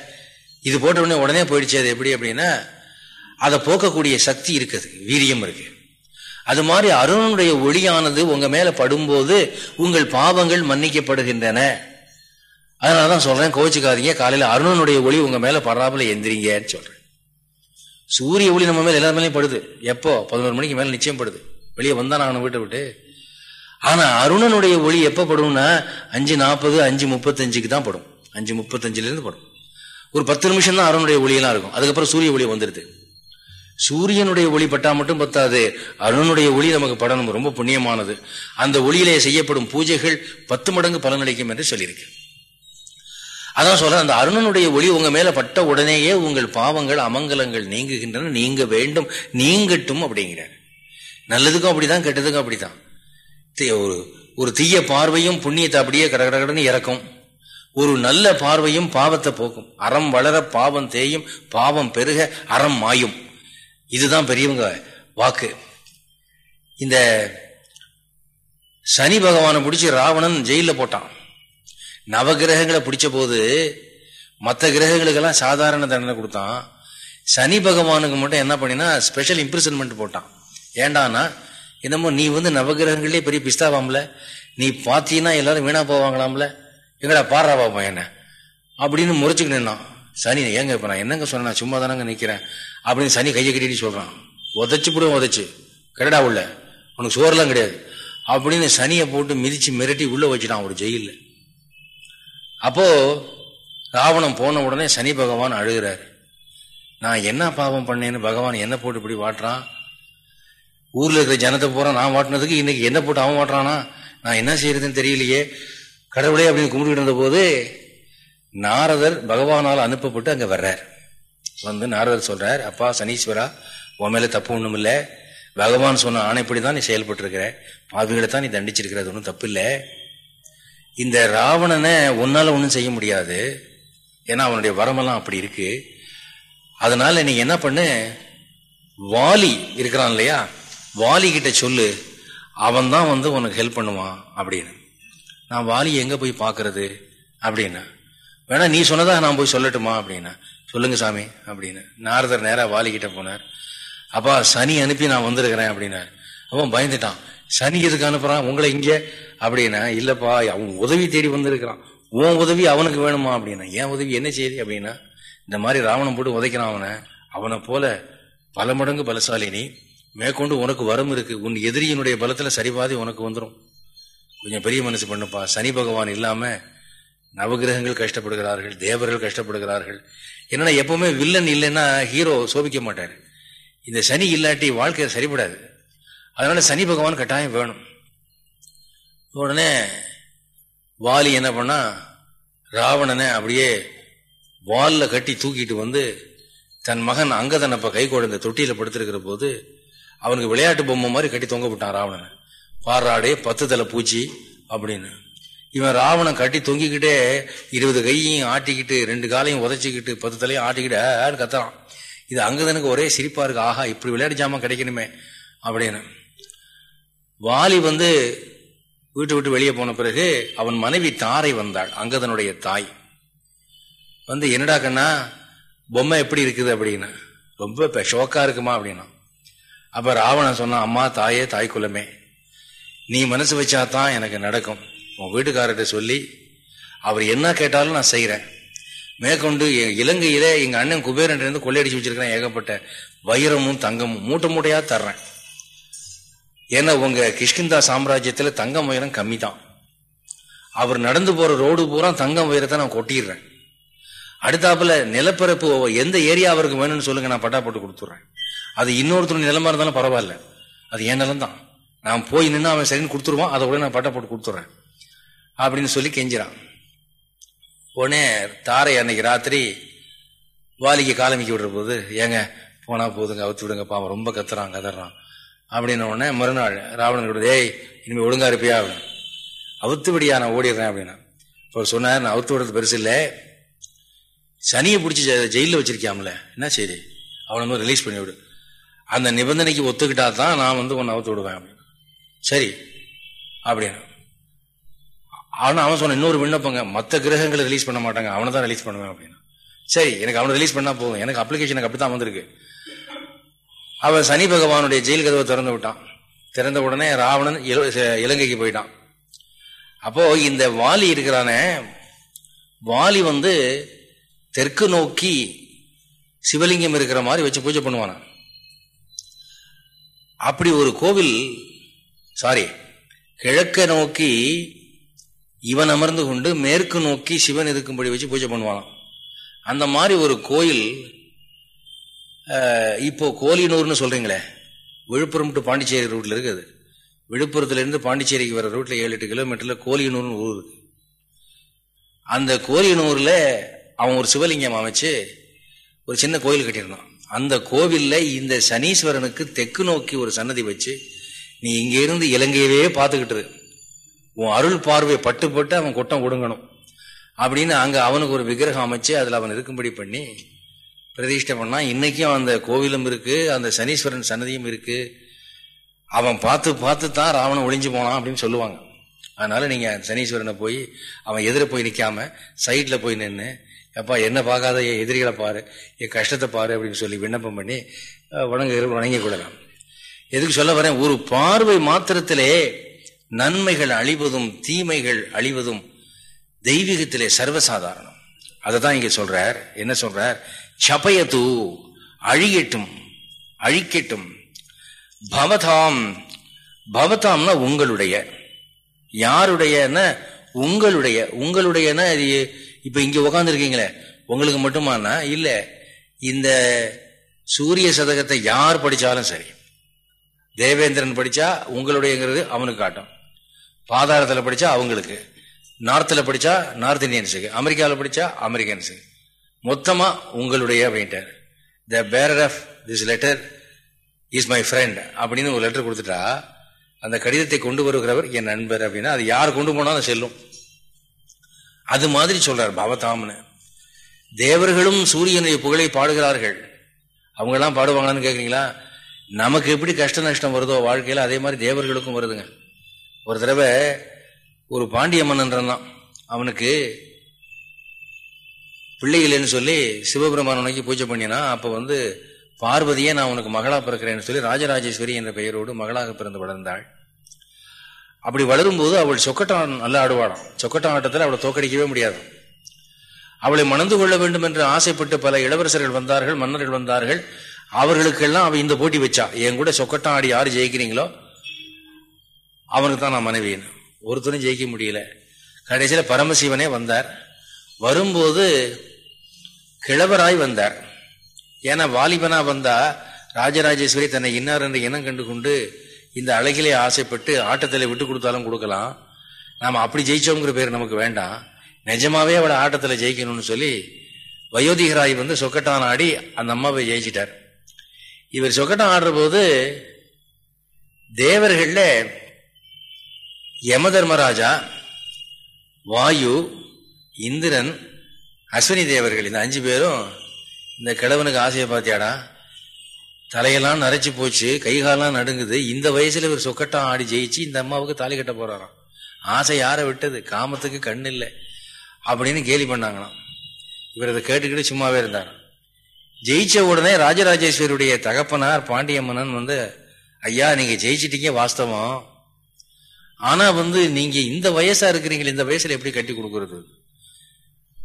இது போட்ட உடனே உடனே போயிடுச்சு அது எப்படி அப்படின்னா அதை போக்கக்கூடிய சக்தி இருக்குது வீரியம் இருக்குது அது மாதிரி அருணனுடைய ஒளியானது உங்க மேல படும்போது உங்கள் பாவங்கள் மன்னிக்கப்படுகின்றன. அதனாலதான் சொல்றேன் கோச்சிக்காதீங்க காலையில அருணனுடைய ஒளி உங்க மேல படாமல எந்திரிங்கன்னு சொல்றேன். சூரிய ஒளி நம்ம மேல எல்லார் மேலேயும் படுது. எப்போ? பதினோரு மணிக்கு மேல நிச்சயம் படுது. வெளியே வந்தா நான் வீட்டை விட்டு. ஆனா அருணனுடைய ஒளி எப்ப படும்னா அஞ்சு நாற்பது அஞ்சு முப்பத்தஞ்சுக்கு தான் படும். அஞ்சு முப்பத்தஞ்சுல இருந்து படும். ஒரு பத்து நிமிஷம் தான் அருணுடைய ஒளியெல்லாம் இருக்கும். அதுக்கப்புறம் சூரிய ஒளி வந்துடுது சூரியனுடைய ஒளி பட்டா மட்டும் பத்தாது. அருணனுடைய ஒளி நமக்கு படணும். ரொம்ப புண்ணியமானது. அந்த ஒளியிலே செய்யப்படும் பூஜைகள் பத்து மடங்கு பலனளிக்கும் என்று சொல்லியிருக்கு அதான் சொல்ற அந்த அருணனுடைய ஒளி உங்க மேல பட்ட உடனேயே உங்கள் பாவங்கள் அமங்கலங்கள் நீங்குகின்றன. நீங்க வேண்டும் நீங்கட்டும் அப்படிங்கிறார். நல்லதுக்கும் அப்படிதான் கெட்டதுக்கும் அப்படிதான். ஒரு ஒரு தீய பார்வையும் புண்ணியத்தை அப்படியே கடகடகடன்னு இறக்கும். ஒரு நல்ல பார்வையும் பாவத்தை போக்கும். அறம் வளர பாவம் தேயும் பாவம் பெருக அறம் மாயும். இதுதான் பெரியவங்க வாக்கு. இந்த சனி பகவானை பிடிச்சி ராவணன் ஜெயில போட்டான். நவகிரகங்களை பிடிச்ச போது மற்ற கிரகங்களுக்கெல்லாம் சாதாரண தண்டனை கொடுத்தான். சனி பகவானுக்கு மட்டும் என்ன பண்ணினா ஸ்பெஷல் இம்ப்ரெசன்மெண்ட் போட்டான். ஏண்டானா என்னமோ நீ வந்து நவகிரகங்களே பெரிய பிஸ்தாவாம்ல? நீ பார்த்தீங்கன்னா எல்லாரும் வீணா போவாங்களாம்ல? எங்கடா பாடுறா பாப்பா என்ன? அப்படின்னு முறைச்சுக்கிட்டு நின்னான். சனி ஏங்க இப்ப நான் என்னங்க சொன்னேன் சும்மா தானங்க நிக்கிறேன். அப்படின்னு சனி கையை கட்டிட்டு சொல்றான். உதச்சு போடுவோம் உதச்சு. கரடா உள்ள. உனக்கு சோறுலாம் கிடையாது. அப்படின்னு சனியை போட்டு மிதிச்சு மிரட்டி உள்ள வச்சுட்டான் ஒரு ஜெயில அப்போ ராவணம் போன உடனே சனி பகவான் அழுகிறாரு. நான் என்ன பாவம் பண்ணேன்னு பகவான் என்ன போட்டு இப்படி வாட்டுறான்? ஊர்ல இருக்கிற ஜனத்தை போறான் நான் வாட்டினதுக்கு இன்னைக்கு என்ன போட்டு அவன் வாட்டுறானா? நான் என்ன செய்யறதுன்னு தெரியலையே. கடவுளே அப்படின்னு கும்பிட்டு இருந்த போது நாரதர் பகவானால் அனுப்பப்பட்டு அங்க வர்றார். வந்து நாரதர் சொல்றார் அப்பா சனீஸ்வரா உன் மேல தப்பு ஒண்ணும் இல்ல. பகவான் சொன்ன ஆணைப்படி தான் நீ செயல்பட்டு இருக்கிற பாவிகளை தான் நீ தண்டிச்சிருக்கிறது ஒன்றும் தப்பு இல்லை. இந்த ராவணனை உன்னால ஒன்றும் செய்ய முடியாது. ஏன்னா அவனுடைய வரமெல்லாம் அப்படி இருக்கு. அதனால நீ என்ன பண்ணு? வாலி இருக்கிறான் இல்லையா? வாலி கிட்ட சொல்லு. அவன் தான் வந்து உனக்கு ஹெல்ப் பண்ணுவான். அப்படின்னு. நான் வாலி எங்க போய் பாக்குறது அப்படின்னா. வேணா நீ சொன்னதாக நான் போய் சொல்லட்டுமா அப்படின்னா. சொல்லுங்க சாமி அப்படின்னு. நாரதர் நேரா வாலிக்கிட்ட போனார். அப்பா சனி அனுப்பி நான் வந்திருக்கிறேன் அப்படின்னார். அவன் பயந்துட்டான். சனி எதுக்கு அனுப்புறான்? உங்களை இங்க? அப்படின்னா இல்லப்பா அவன் உதவி தேடி வந்திருக்கிறான். உன் உதவி அவனுக்கு வேணுமா அப்படின்னா. ஏன் உதவி என்ன செய்தி அப்படின்னா இந்த மாதிரி ராவணம் போட்டு உதைக்கிறான் அவனை. அவனை போல பல மடங்கு பலசாலினி மேற்கொண்டு உனக்கு வரம் இருக்கு. உன் எதிரியினுடைய பலத்துல சரிபாதி உனக்கு வந்துடும் கொஞ்சம் பெரிய மனசு பண்ணுப்பா. சனி பகவான் இல்லாம நவகிரகங்கள் கஷ்டப்படுகிறார்கள் தேவர்கள் கஷ்டப்படுகிறார்கள். என்னன்னா எப்பவுமே வில்லன் இல்லைன்னா ஹீரோ சோபிக்க மாட்டார். இந்த சனி இல்லாட்டி வாழ்க்கை சரிபடாது. அதனால சனி பகவான் கட்டாயம் வேணும். உடனே வாலி என்ன பண்ணா ராவணனை அப்படியே வாலில் கட்டி தூக்கிட்டு வந்து தன் மகன் அங்கதன் அப்ப கை குழந்தை தொட்டியில படுத்திருக்கிற போது அவனுக்கு விளையாட்டு பொம்மை மாதிரி கட்டி தொங்க விட்டான் ராவணனை. பாராடே பத்து தலை பூச்சி அப்படின்னு. இவன் ராவணன் கட்டி தொங்கிக்கிட்டே இருபது கையையும் ஆட்டிக்கிட்டு ரெண்டு காலையும் உதச்சிக்கிட்டு பத்து தலையும் ஆட்டிக்கிட்டு கத்துறான். இது அங்கதனுக்கு ஒரே சிரிப்பா இருக்கு. ஆஹா இப்படி விளையாட்டு ஜாமான் கிடைக்கணுமே அப்படின்னு. வாலி வந்து வீட்டு விட்டு வெளியே போன பிறகு அவன் மனைவி தாரை வந்தாள் அங்கதனுடைய தாய். வந்து என்னடா கண்ணா பொம்மை எப்படி இருக்குது அப்படின்னு. ரொம்ப இப்ப ஷோக்கா இருக்குமா அப்படின்னா. அப்ப ராவணன் சொன்னான் அம்மா தாயே தாய் குலமே நீ மனசு வச்சா தான் எனக்கு நடக்கும். உன் வீட்டுக்காரர்கிட்ட சொல்லி அவர் என்ன கேட்டாலும் நான் செய்கிறேன் மேற்கொண்டு இலங்கையில் எங்கள் அண்ணன் குபேரன் கொள்ளையடிச்சு வச்சிருக்கிறேன் ஏகப்பட்ட வைரமும் தங்கமும். மூட்டை மூட்டையாக தர்றேன். ஏன்னா உங்கள் கிஷ்கிந்தா சாம்ராஜ்யத்தில் தங்கம் வைரம் கம்மி தான் அவர் நடந்து போகிற ரோடு பூரா தங்கம் வைரத்தை நான் கொட்டிடுறேன். அடுத்தாப்புல நிலப்பரப்பு எந்த ஏரியா அவருக்கு வேணும்னு சொல்லுங்க நான் பட்டா போட்டு கொடுத்துட்றேன். அது இன்னொருத்தர் நிலமா இருந்தாலும் பரவாயில்ல. அது என் நிலம் தான் நான் போய் நின்று அவன் சரின்னு கொடுத்துருவான் அதை உடனே நான் பட்டா போட்டு கொடுத்துட்றேன். அப்படின்னு சொல்லி கெஞ்சிறான். உடனே தாரை அன்னைக்கு ராத்திரி வாலிக்கு காலமிக்கி விடுற போது ஏங்க போனா போதுங்க அவுத்து விடுங்க பாவம் ரொம்ப கத்துறான் கதறான். அப்படின்ன உடனே மறுநாள் ராவணன் கூட ஏய் இனிமேல் ஒழுங்கா இருப்பியா? அப்படின்னு. அவுத்துபடியா நான் ஓடிடுறேன் அப்படின்னா. இப்போ சொன்னார் நான் அவுத்து விடுறது பெருசு இல்லை. சனியை பிடிச்சி ஜெயிலில் வச்சிருக்கியாம்ல என்ன சரி? அவனை வந்து ரிலீஸ் பண்ணி விடு. அந்த நிபந்தனைக்கு ஒத்துக்கிட்டா தான் நான் வந்து உன்னை அவுத்து விடுவேன் அப்படின்னு. சரி அப்படின்னு. அவனை அவன் சொன்ன இன்னொரு விண்ணப்பங்க. மற்ற கிரகங்களை ரிலீஸ் பண்ண மாட்டாங்க. அவனை தான் ரிலீஸ் பண்ணுவேன் அப்படின்னு. சரி எனக்கு அவனை ரிலீஸ் பண்ணா போதும். எனக்கு அப்ளிகேஷன் எனக்கு அப்படித்தான் வந்திருக்கு. அவன் சனி பகவானுடைய ஜெயில் கதவை திறந்து விட்டான். திறந்த உடனே ராவணன் இல- இலங்கைக்கு போயிட்டான். அப்போ இந்த வாலி இருக்கிறானே வாலி வந்து தெற்கு நோக்கி சிவலிங்கம் இருக்கிற மாதிரி வச்சு பூஜை பண்ணுவான? அப்படி ஒரு கோவில் சாரி கிழக்க நோக்கி இவன் அமர்ந்து கொண்டு மேற்கு நோக்கி சிவன் இருக்கும்படி வச்சு பூஜை பண்ணுவானாம். அந்த மாதிரி ஒரு கோயில் இப்போ கோலினூர்னு சொல்றீங்களே விழுப்புரம் டு பாண்டிச்சேரி ரூட்ல இருக்குது விழுப்புரத்துலேருந்து பாண்டிச்சேரிக்கு வர ரூட்ல ஏழு எட்டு கிலோமீட்டர்ல கோலியனூர்னு ஊர் இருக்கு. அந்த கோலியனூர்ல அவன் ஒரு சிவலிங்கம் அமைச்சு ஒரு சின்ன கோயில் கட்டியிருந்தான். அந்த கோவில்ல இந்த சனீஸ்வரனுக்கு தெற்கு நோக்கி ஒரு சன்னதி வச்சு நீ இங்கேருந்து இலங்கையவே பார்த்துக்கிட்டு இரு. உன் அருள் பார்வை பட்டு பட்டு அவன் கொட்டம் கொடுங்கணும். அப்படின்னு அங்க அவனுக்கு ஒரு விக்கிரகம் அமைச்சு அதுல அவன் இருக்கும்படி பண்ணி பிரதிஷ்டை பண்ணா இன்னைக்கும் அந்த கோவிலும் இருக்கு அந்த சனீஸ்வரன் சன்னதியும் இருக்கு. அவன் பார்த்து பார்த்து தான் ராவணன் ஒளிஞ்சு போனான் அப்படின்னு சொல்லுவாங்க. அதனால நீங்க சனீஸ்வரனை போய் அவன் எதிர போய் நிக்காம சைட்ல போய் நின்று எப்பா என்ன பார்க்காத என் எதிரிகளை பாரு என் கஷ்டத்தை பாரு அப்படின்னு சொல்லி விண்ணப்பம் பண்ணி அஹ், வணங்க வணங்கி கொள்ளலாம். எதுக்கு சொல்ல வரேன்? ஒரு பார்வை மாத்திரத்திலே நன்மைகள் அழிவதும் தீமைகள் அழிவதும் தெய்வீகத்திலே சர்வசாதாரணம். அதை தான் இங்க சொல்றார். என்ன சொல்றார்? சபயத்து அழியட்டும் அழிக்கட்டும். பவதாம் பவதாம்னா உங்களுடைய. யாருடையன்னா உங்களுடைய. உங்களுடையன இது இப்ப இங்க உக்காந்துருக்கீங்களே உங்களுக்கு மட்டுமானா? இல்ல. இந்த சூரிய சதகத்தை யார் படிச்சாலும் சரி தேவேந்திரன் படிச்சா உங்களுடையங்கிறது அவனுக்கு காட்டும். பாதாரத்தில் படித்தா அவங்களுக்கு. நார்த்தில் படித்தா நார்த் இந்தியன்ஸுக்கு. அமெரிக்காவில் படித்தா அமெரிக்கன்ஸுக்கு. மொத்தமாக உங்களுடைய அப்படின்ட்டார் the bearer of this letter is my friend அப்படின்னு ஒரு லெட்டர் கொடுத்துட்டா அந்த கடிதத்தை கொண்டு வருகிறவர் என் நண்பர் அப்படின்னா அது யார் கொண்டு போனாலும் செல்லும். அது மாதிரி சொல்றார் பவதாமனு. தேவர்களும் சூரியனுடைய புகழை பாடுகிறார்கள். அவங்கெல்லாம் பாடுவாங்களான்னு கேட்குறீங்களா நமக்கு எப்படி கஷ்ட நஷ்டம் வருதோ வாழ்க்கையில் அதே மாதிரி தேவர்களுக்கும் வருதுங்க. ஒரு தடவை ஒரு பாண்டிய மன்னன் அவனுக்கு பிள்ளைகளேன்னு சொல்லி சிவபெருமான் உனக்கு பூஜை பண்ணினா அப்போ வந்து பார்வதியே நான் உனக்கு மகளா பிறக்கிறேன்னு சொல்லி ராஜராஜேஸ்வரி என்ற பெயரோடு மகளாக பிறந்து வளர்ந்தாள். அப்படி வளரும்போது அவள் சொக்கட்டான் நல்லா ஆடுவாளாம். சொக்கட்டான் ஆட்டத்தில் அவளை தோக்கடிக்கவே முடியாது. அவளை மணந்து கொள்ள வேண்டும் என்று ஆசைப்பட்டு பல இளவரசர்கள் வந்தார்கள் மன்னர்கள் வந்தார்கள். அவர்களுக்கெல்லாம் அவள் இந்த போட்டி வச்சா. என் கூட சொக்கட்டான் ஆடி யார் ஜெயிக்கிறீங்களோ அவனுக்கு தான் நான் மனைவின்னு ஒருத்தரும் ஜெயிக்க முடியல. கடைசியில் பரமசிவனே வந்தார். வரும்போது கிழவராய் வந்தார். ஏன்னா வாலிபனா வந்தா ராஜராஜேஸ்வரி தன்னை இன்னார் என்று இனம் கண்டு கொண்டு இந்த அழகிலே ஆசைப்பட்டு ஆட்டத்தில் விட்டு கொடுத்தாலும் கொடுக்கலாம். நாம் அப்படி ஜெயிச்சோங்கிற பேர் நமக்கு வேண்டாம். நிஜமாவே அவளை ஆட்டத்தில் ஜெயிக்கணும்னு சொல்லி வயோதிகராய் வந்து சொக்கட்டான் ஆடி அந்த அம்மாவை ஜெயிச்சிட்டார். இவர் சொக்கட்டான் ஆடுற போது தேவர்களில் யம தர்மராஜா வாயு இந்திரன் அஸ்வினி தேவர்கள் இந்த அஞ்சு பேரும் இந்த கிழவனுக்கு ஆசையை பார்த்தியாடா? தலையெல்லாம் நரைச்சி போச்சு கைகாலெல்லாம் நடுங்குது. இந்த வயசுல இவர் சொக்கட்டம் ஆடி ஜெயிச்சு இந்த அம்மாவுக்கு தாலி கட்ட போறாராம். ஆசை யாரை விட்டது? காமத்துக்கு கண் இல்லை. அப்படின்னு கேலி பண்ணாங்களாம். இவர் அதை கேட்டுக்கிட்டு சும்மாவே இருந்தார் ஜெயிச்ச உடனே ராஜராஜேஸ்வருடைய தகப்பனார் பாண்டியம்மனன் வந்து ஐயா நீங்க ஜெயிச்சிட்டீங்க வாஸ்தவம். ஆனா வந்து நீங்க இந்த வயசா இருக்கிறீங்களே இந்த வயசுல எப்படி கட்டி கொடுக்கறது?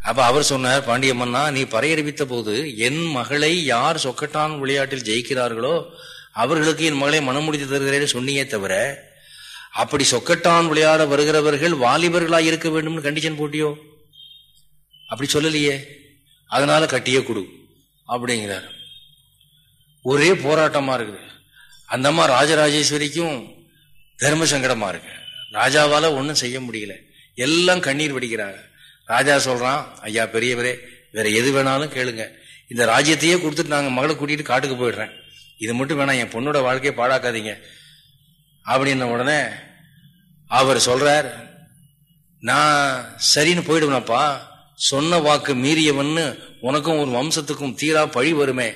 அப்ப அவர் சொன்னார் பாண்டியம்மன்னா நீ பறையறிவித்த போது என் மகளை யார் சொக்கட்டான் விளையாட்டில் ஜெயிக்கிறார்களோ அவர்களுக்கு என் மகளை மனமுடித்து தருகிறேன்னு சொன்னியே தவிர அப்படி சொக்கட்டான் விளையாட வருகிறவர்கள் வாலிபர்களா இருக்க வேண்டும்னு கண்டிஷன் போட்டியோ? அப்படி சொல்லலையே. அதனால கட்டியே கொடு அப்படிங்கிறார். ஒரே போராட்டமா இருக்குது. அந்த அம்மா ராஜராஜேஸ்வரிக்கும் தர்ம சங்கடமா இருக்கு. ராஜாவால ஒன்றும் செய்ய முடியல. எல்லாம் கண்ணீர் வடிக்கிறாங்க. ராஜா சொல்றான் ஐயா பெரியவரே வேற எது வேணாலும் கேளுங்க. இந்த ராஜ்யத்தையே கொடுத்துட்டு நாங்கள் மகளை கூட்டிட்டு காட்டுக்கு போயிடுறேன். இது மட்டும் வேணாம் என் பொண்ணோட வாழ்க்கையை பாழாக்காதீங்க. அப்படின்ன உடனே அவர் சொல்றார் நான் சரின்னு போயிடுவேனப்பா. சொன்ன வாக்கு மீறியவன்னு உனக்கும் ஒரு வம்சத்துக்கும் தீரா பழி வருமே.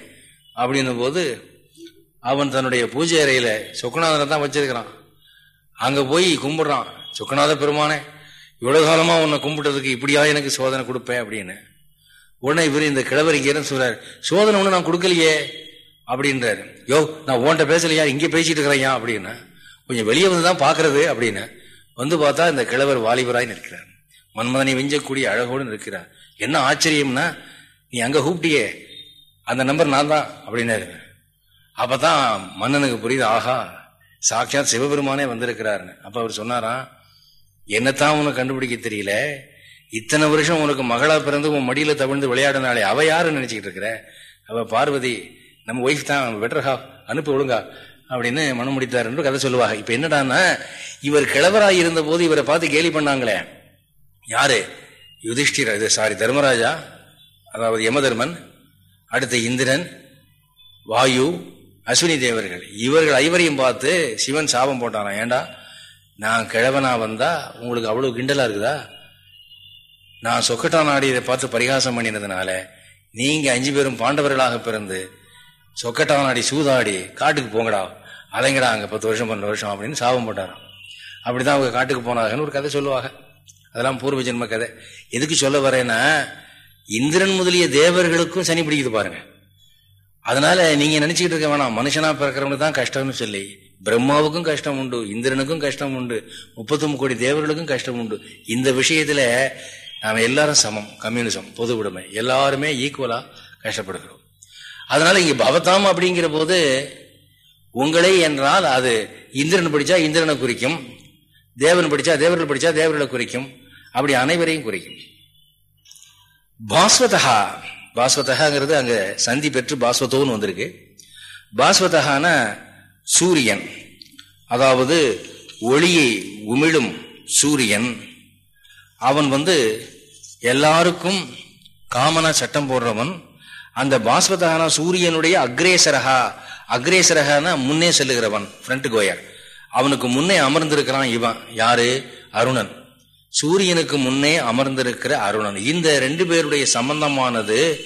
அப்படின்னும் போது அவன் தன்னுடைய பூஜை அறையில சொக்குநாதனை தான் வச்சிருக்கிறான். அங்க போய் கும்பிடுறான். சுக்கநாத பெருமானே இவ்வளவு காலமா உன்னை கும்பிட்டதுக்கு இப்படியா எனக்கு சோதனை கொடுப்பேன் அப்படின்னு. உடனே இவர் இந்த கிழவர் சொல்றாரு? சோதனை ஒண்ணு நான் கொடுக்கலையே அப்படின்றாரு. யோ நான் ஓன்ட்ட பேசலையா? இங்க பேசிட்டு இருக்கிறையா? அப்படின்னு. கொஞ்சம் வெளியே வந்துதான் பாக்குறது அப்படின்னு. வந்து பார்த்தா இந்த கிழவர் வாலிபராய் நிற்கிறார். மன்மதனை விஞ்சக்கூடிய அழகோடு நிற்கிறார். என்ன ஆச்சரியம்னா நீ அங்க கூப்பிட்டியே அந்த நம்பர் நான் தான் அப்படின்னாரு. அப்பதான் மன்னனுக்கு புரியுது ஆஹா சாட்சாத் சிவபெருமானே வந்திருக்கிறாருன்னு. அப்ப அவர் சொன்னாராம் என்னத்தான் உனக்கு கண்டுபிடிக்க தெரியல? இத்தனை வருஷம் உனக்கு மகளா பிறந்து உன் மடியில தவிழ்ந்து விளையாடினாலே அவ யாருன்னு நினைச்சுக்கிட்டு இருக்கிற? அவ பார்வதி நம்ம ஒய்ஃப் தான் பெட்டர் அனுப்பி ஒழுங்கா அப்படின்னு மனம் முடித்தார் என்று கதை சொல்லுவாங்க. இப்ப என்னடான்னா இவர் கிழவராய் இருந்த போது இவரை பார்த்து கேலி பண்ணாங்களே. யாரு? யுதிஷ்டிர இது சாரி தர்மராஜா அதாவது யமதர்மன் அடுத்த இந்திரன் வாயு அஸ்வினி தேவர்கள் இவர்கள் ஐவரையும் பார்த்து சிவன் சாபம் போட்டாராம். ஏண்டா? நான் கிழவனா வந்தா உங்களுக்கு அவ்வளவு கிண்டலா இருக்குதா? நான் சொக்கட்டா நாடி இதை பார்த்து பரிகாசம் பண்ணினதுனால நீங்க அஞ்சு பேரும் பாண்டவர்களாக பிறந்து சொக்கட்டா நாடி சூதாடி காட்டுக்கு போங்கடா. அலைங்கடா அங்க பத்து வருஷம் பன்னெண்டு வருஷம் அப்படின்னு சாபம் போட்டாராம். அப்படிதான் அவங்க காட்டுக்கு போனாங்கன்னு ஒரு கதை சொல்லுவாங்க. அதெல்லாம் பூர்வ ஜென்ம கதை. எதுக்கு சொல்ல வரேன்னா இந்திரன் முதலிய தேவர்களுக்கும் சனி பிடிக்குது பாருங்க. அதனால நீங்க நினைச்சுக்கிட்டு இருக்க வேணாம். மனுஷனா பிறக்கிறவனுக்கு தான் கஷ்டம்னு சொல்லி பிரம்மாவுக்கும் கஷ்டம் உண்டு இந்திரனுக்கும் கஷ்டம் உண்டு முப்பத்தொன்பது கோடி தேவர்களுக்கும் கஷ்டம் உண்டு. இந்த விஷயத்துல நாம எல்லாரும் சமம் கம்யூனிசம் பொது உடைமை. எல்லாருமே ஈக்குவலா கஷ்டப்படுகிறோம். அதனால இங்க பவதாம் அப்படிங்கிற போது உங்களை என்றால் அது இந்திரன் படிச்சா இந்திரனை குறிக்கும் தேவன் படிச்சா தேவர்கள் படிச்சா தேவர்களை குறிக்கும் அப்படி அனைவரையும் குறிக்கும். பாஸ்வதா பாஸ்வதகாங்கிறது அங்க சந்தி பெற்று பாஸ்வதோன்னு வந்திருக்கு. பாஸ்வதகான சூரியன். அதாவது ஒளியை உமிழும் சூரியன். அவன் வந்து எல்லாருக்கும் காமனா சட்டம் போடுறவன். அந்த பாஸ்வதகான சூரியனுடைய அக்ரேசரகா. அக்ரேசரகான முன்னே செல்லுகிறவன் ஃப்ரண்ட் கோயர் அவனுக்கு முன்னே அமர்ந்திருக்கிறான் இவன். யாரு? அருணன். சூரியனுக்கு முன்னே அமர்ந்திருக்கிற அருணன். இந்த ரெண்டு பேருடைய சம்பந்தமானது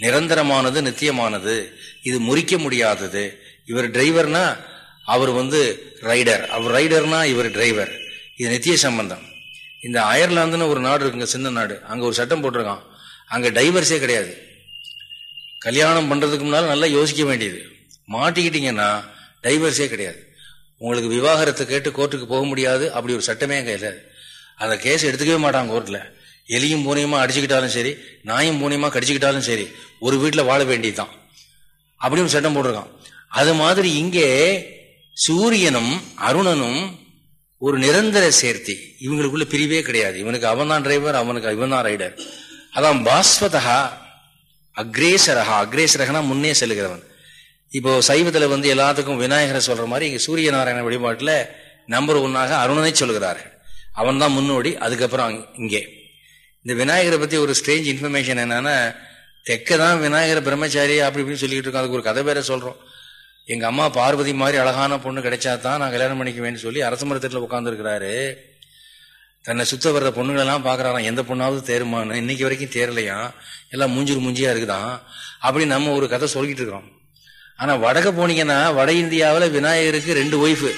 நிரந்தரமானது நித்தியமானது. இது முறிக்க முடியாதது. இவர் டிரைவர்னா அவர் வந்து ரைடர். அவர் ரைடர்னா இவர் டிரைவர். இது நித்திய சம்பந்தம். இந்த அயர்லாந்துன்னு ஒரு நாடு இருக்குங்க சின்ன நாடு. அங்கே ஒரு சட்டம் போட்டிருக்கான். அங்கே டைவர்ஸே கிடையாது. கல்யாணம் பண்ணுறதுக்கு முன்னால் நல்லா யோசிக்க வேண்டியது. மாட்டிக்கிட்டீங்கன்னா டைவர்ஸே கிடையாது. உங்களுக்கு விவாகரத்தை கேட்டு கோர்ட்டுக்கு போக முடியாது. அப்படி ஒரு சட்டமே அங்கே இல்லை. அந்த கேஸ் எடுத்துக்கவே மாட்டாங்க கோர்ட்டில் எலியும் பூனையுமா அடிச்சுக்கிட்டாலும் சரி நாயும் பூனையுமா கடிச்சுக்கிட்டாலும் சரி ஒரு வீட்டில் வாழ வேண்டியதுதான். அப்படின்னு சட்டம் போட்டிருக்கான். அது மாதிரி இங்கே சூரியனும் அருணனும் ஒரு நிரந்தர சேர்த்தி. இவங்களுக்குள்ள பிரிவே கிடையாது. இவனுக்கு அவன் தான் டிரைவர் அவனுக்கு இவன் தான் ரைடர் அதான் பாஸ்வதா அக்ரேசரகா அக்ரேசரகனா முன்னே செல்கிறவன். இப்போ சைவத்துல வந்து எல்லாத்துக்கும் விநாயகரை சொல்ற மாதிரி இங்க சூரிய நாராயண வழிபாட்டுல நம்பர் ஒன்னாக அருணனை சொல்கிறார்கள் அவன் தான் முன்னோடி அதுக்கப்புறம் இங்கே. இந்த விநாயகரை பத்தி ஒரு ஸ்ட்ரேஞ்ச் இன்ஃபர்மேஷன் என்னன்னா தெக்க தான் விநாயகர் பிரம்மச்சாரி அப்படி இப்படின்னு சொல்லிட்டு இருக்கோம் அதுக்கு ஒரு கதை பேர சொல்றோம். எங்க அம்மா பார்வதி மாதிரி அழகான பொண்ணு கிடைச்சா தான் நான் கல்யாணம் பண்ணிக்குவேன்னு சொல்லி அரச மரத்தில் உட்காந்துருக்கிறாரு தன்னை சுத்த வர்ற பொண்ணுங்களெல்லாம் பாக்குறாராம் எந்த பொண்ணாவது தேருமான்னு. இன்னைக்கு வரைக்கும் தேரலையா? எல்லாம் மூஞ்சிரு மூஞ்சியா இருக்குதான். அப்படி நம்ம ஒரு கதை சொல்லிட்டு இருக்கிறோம். ஆனா வடக்க போனீங்கன்னா வட இந்தியாவில் விநாயகருக்கு ரெண்டு ஒய்ஃபு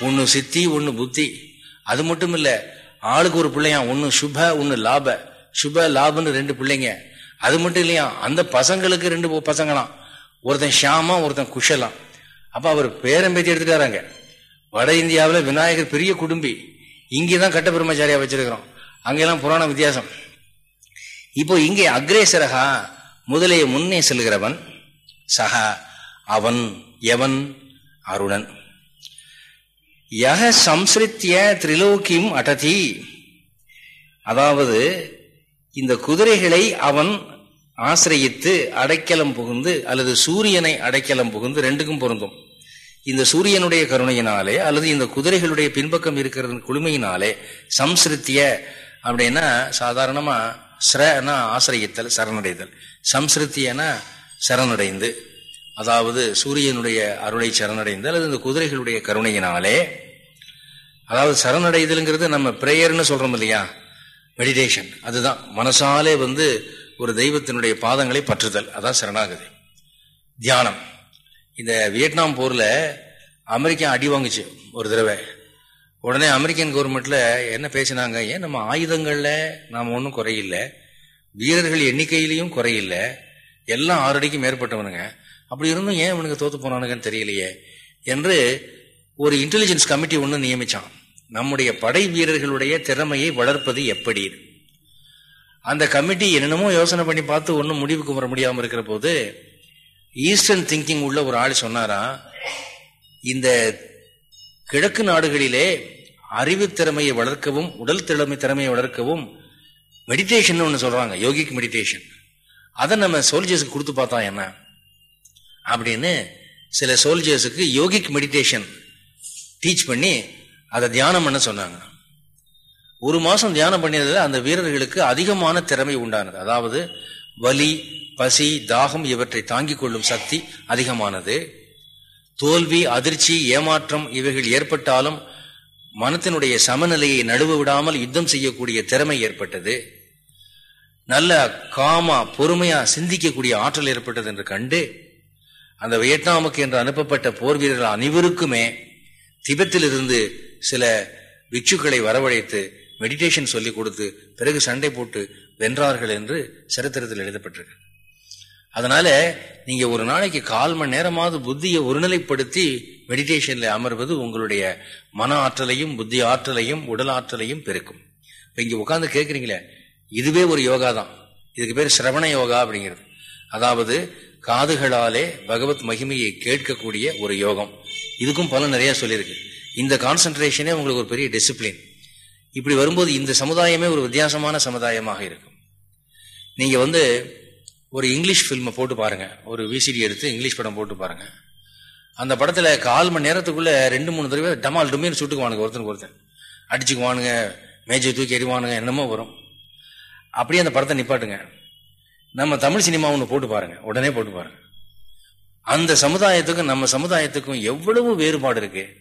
ஒன்னு சித்தி ஒன்னு புத்தி. அது மட்டும் இல்ல ஆளுக்கு ஒரு பிள்ளையா ஒன்னு சுப ஒன்னு லாப. சுப லாபன்னு ரெண்டு பிள்ளைங்க. அது மட்டும் இல்லையா அந்த பசங்களுக்கு ரெண்டு பசங்களாம். ஒருத்தன் ஷியாமா ஒருத்தன் குஷலாம் அப்ப அவர் பேரம்பேத்தி எடுத்துட்டாராங்க. வட இந்தியாவில் விநாயகர் பெரிய குடும்பி. இங்கேதான் கட்ட பிரம்மச்சாரியா வச்சிருக்கிறோம். அங்கெல்லாம் புராண வித்தியாசம். இப்போ இங்கே அக்ரேசரகா முதலே முன்னே செல்கிறவன் சகா அவன் எவன் அருணன். யக சம்ஸ்ருத்திய திரிலோக்கியும் அடதி. அதாவது இந்த குதிரைகளை அவன் ஆசிரியத்து அடைக்கலம் புகுந்து அல்லது சூரியனை அடைக்கலம் புகுந்து ரெண்டுக்கும் பொருந்தும். இந்த சூரியனுடைய கருணையினாலே அல்லது இந்த குதிரைகளுடைய பின்பக்கம் இருக்கிற குழுமையினாலே சம்ஸ்ருத்திய அப்படின்னா சாதாரணமா ஸ்ரனா ஆசிரியத்தல் சரணடைதல். சம்ஸ்ருத்தியனா சரணடைந்து அதாவது சூரியனுடைய அருளை சரணடைந்து அல்லது இந்த குதிரைகளுடைய கருணையினாலே அதாவது சரணடைதலுங்கிறது நம்ம பிரேயர்னு சொல்றோம் இல்லையா? மெடிடேஷன் அதுதான். மனசாலே வந்து ஒரு தெய்வத்தினுடைய பாதங்களை பற்றுதல். அதான் சரணாகதி. தியானம். இந்த வியட்நாம் போர்ல அமெரிக்கா அடி வாங்குச்சு ஒரு தடவை. உடனே அமெரிக்கன் கவர்மெண்ட்ல என்ன பேசினாங்க? ஏன் நம்ம ஆயுதங்கள்ல நாம் ஒன்றும் குறையில்லை. வீரர்கள் எண்ணிக்கையிலையும் குறையில்லை. எல்லாம் ஆறடிக்கு மேற்பட்டவனுங்க. அப்படி இருந்தும் ஏன் இவனுக்கு தோத்து போனானுங்கன்னு தெரியலையே என்று ஒரு இன்டெலிஜென்ஸ் கமிட்டி ஒன்று நியமிச்சான். நம்முடைய படை வீரர்களுடைய திறமையை வளர்ப்பது எப்படி? அந்த கமிட்டி என்னென்னமோ யோசனை பண்ணி பார்த்து ஒன்றும் முடிவுக்கு வர முடியாமல் இருக்கிற போது ஈஸ்டர்ன் திங்கிங் உள்ள ஒரு ஆள் சொன்னாரா இந்த கிழக்கு நாடுகளிலே அறிவு திறமையை வளர்க்கவும் உடல் திறமை திறமையை வளர்க்கவும் மெடிடேஷன் ஒன்று சொல்றாங்க யோகிக் மெடிடேஷன் அதை நம்ம சோல்ஜர்ஸ்க்கு கொடுத்து பார்த்தா என்ன? அப்படின்னு சில சோல்ஜர்ஸுக்கு யோகிக் மெடிடேஷன் டீச் பண்ணி அதை தியானம் பண்ண சொன்னாங்க. ஒரு மாசம் தியானம் பண்ணியதில் அந்த வீரர்களுக்கு அதிகமான திறமை உண்டானது. அதாவது வலி பசி தாகம் இவற்றை தாங்கிக் கொள்ளும் சக்தி அதிகமானது. தோல்வி அதிர்ச்சி ஏமாற்றம் இவைகள் ஏற்பட்டாலும் மனத்தினுடைய சமநிலையை நழுவ விடாமல் யுத்தம் செய்யக்கூடிய திறமை ஏற்பட்டது. நல்ல காமா பொறுமையா சிந்திக்கக்கூடிய ஆற்றல் ஏற்பட்டது என்று கண்டு அந்த வியட்நாமுக்கு என்று அனுப்பப்பட்ட போர் வீரர்கள் அனைவருக்குமே திபெத்திலிருந்து சில பிக்ஷுக்களை வரவழைத்து மெடிடேஷன் சொல்லிக் கொடுத்து பிறகு சண்டை போட்டு வென்றார்கள் என்று சரித்திரத்தில் எழுதப்பட்டிருக்கு. அதனால நீங்க ஒரு நாளைக்கு கால் மணி நேரமாவது புத்தியை ஒருநிலைப்படுத்தி மெடிடேஷன்ல அமர்வது உங்களுடைய மன ஆற்றலையும் புத்தி ஆற்றலையும் உடல் ஆற்றலையும் பெருக்கும். இப்போ இங்க உட்காந்து கேட்குறீங்களே இதுவே ஒரு யோகா தான். இதுக்கு பேர் சிரவண யோகா அப்படிங்கிறது. அதாவது காதுகளாலே பகவத் மகிமையை கேட்கக்கூடிய ஒரு யோகம். இதுக்கும் பல நிறைய சொல்லியிருக்கு. இந்த கான்சென்ட்ரேஷனே உங்களுக்கு ஒரு பெரிய டிசிப்ளின் இப்படி வரும்போது இந்த சமுதாயமே ஒரு வித்தியாசமான சமுதாயமாக இருக்கும். நீங்க வந்து ஒரு இங்கிலீஷ் ஃபில்மை போட்டு பாருங்க. ஒரு விசிடி எடுத்து இங்கிலீஷ் படம் போட்டு பாருங்க. அந்த படத்துல கால் மணி நேரத்துக்குள்ள ரெண்டு மூணு தடவை டமால் டுமீன் சுட்டுக்குவானுங்க ஒருத்தனுக்கு ஒருத்தன். அடிச்சுக்குவானுங்க மேஜை தூக்கி எறிவானுங்க என்னமோ வரும். அப்படியே அந்த படத்தை நிப்பாட்டுங்க. நம்ம தமிழ் சினிமா ஒன்று போட்டு பாருங்க. உடனே போட்டு பாருங்க. அந்த சமுதாயத்துக்கும் நம்ம சமுதாயத்துக்கும் எவ்வளவு வேறுபாடு இருக்கு.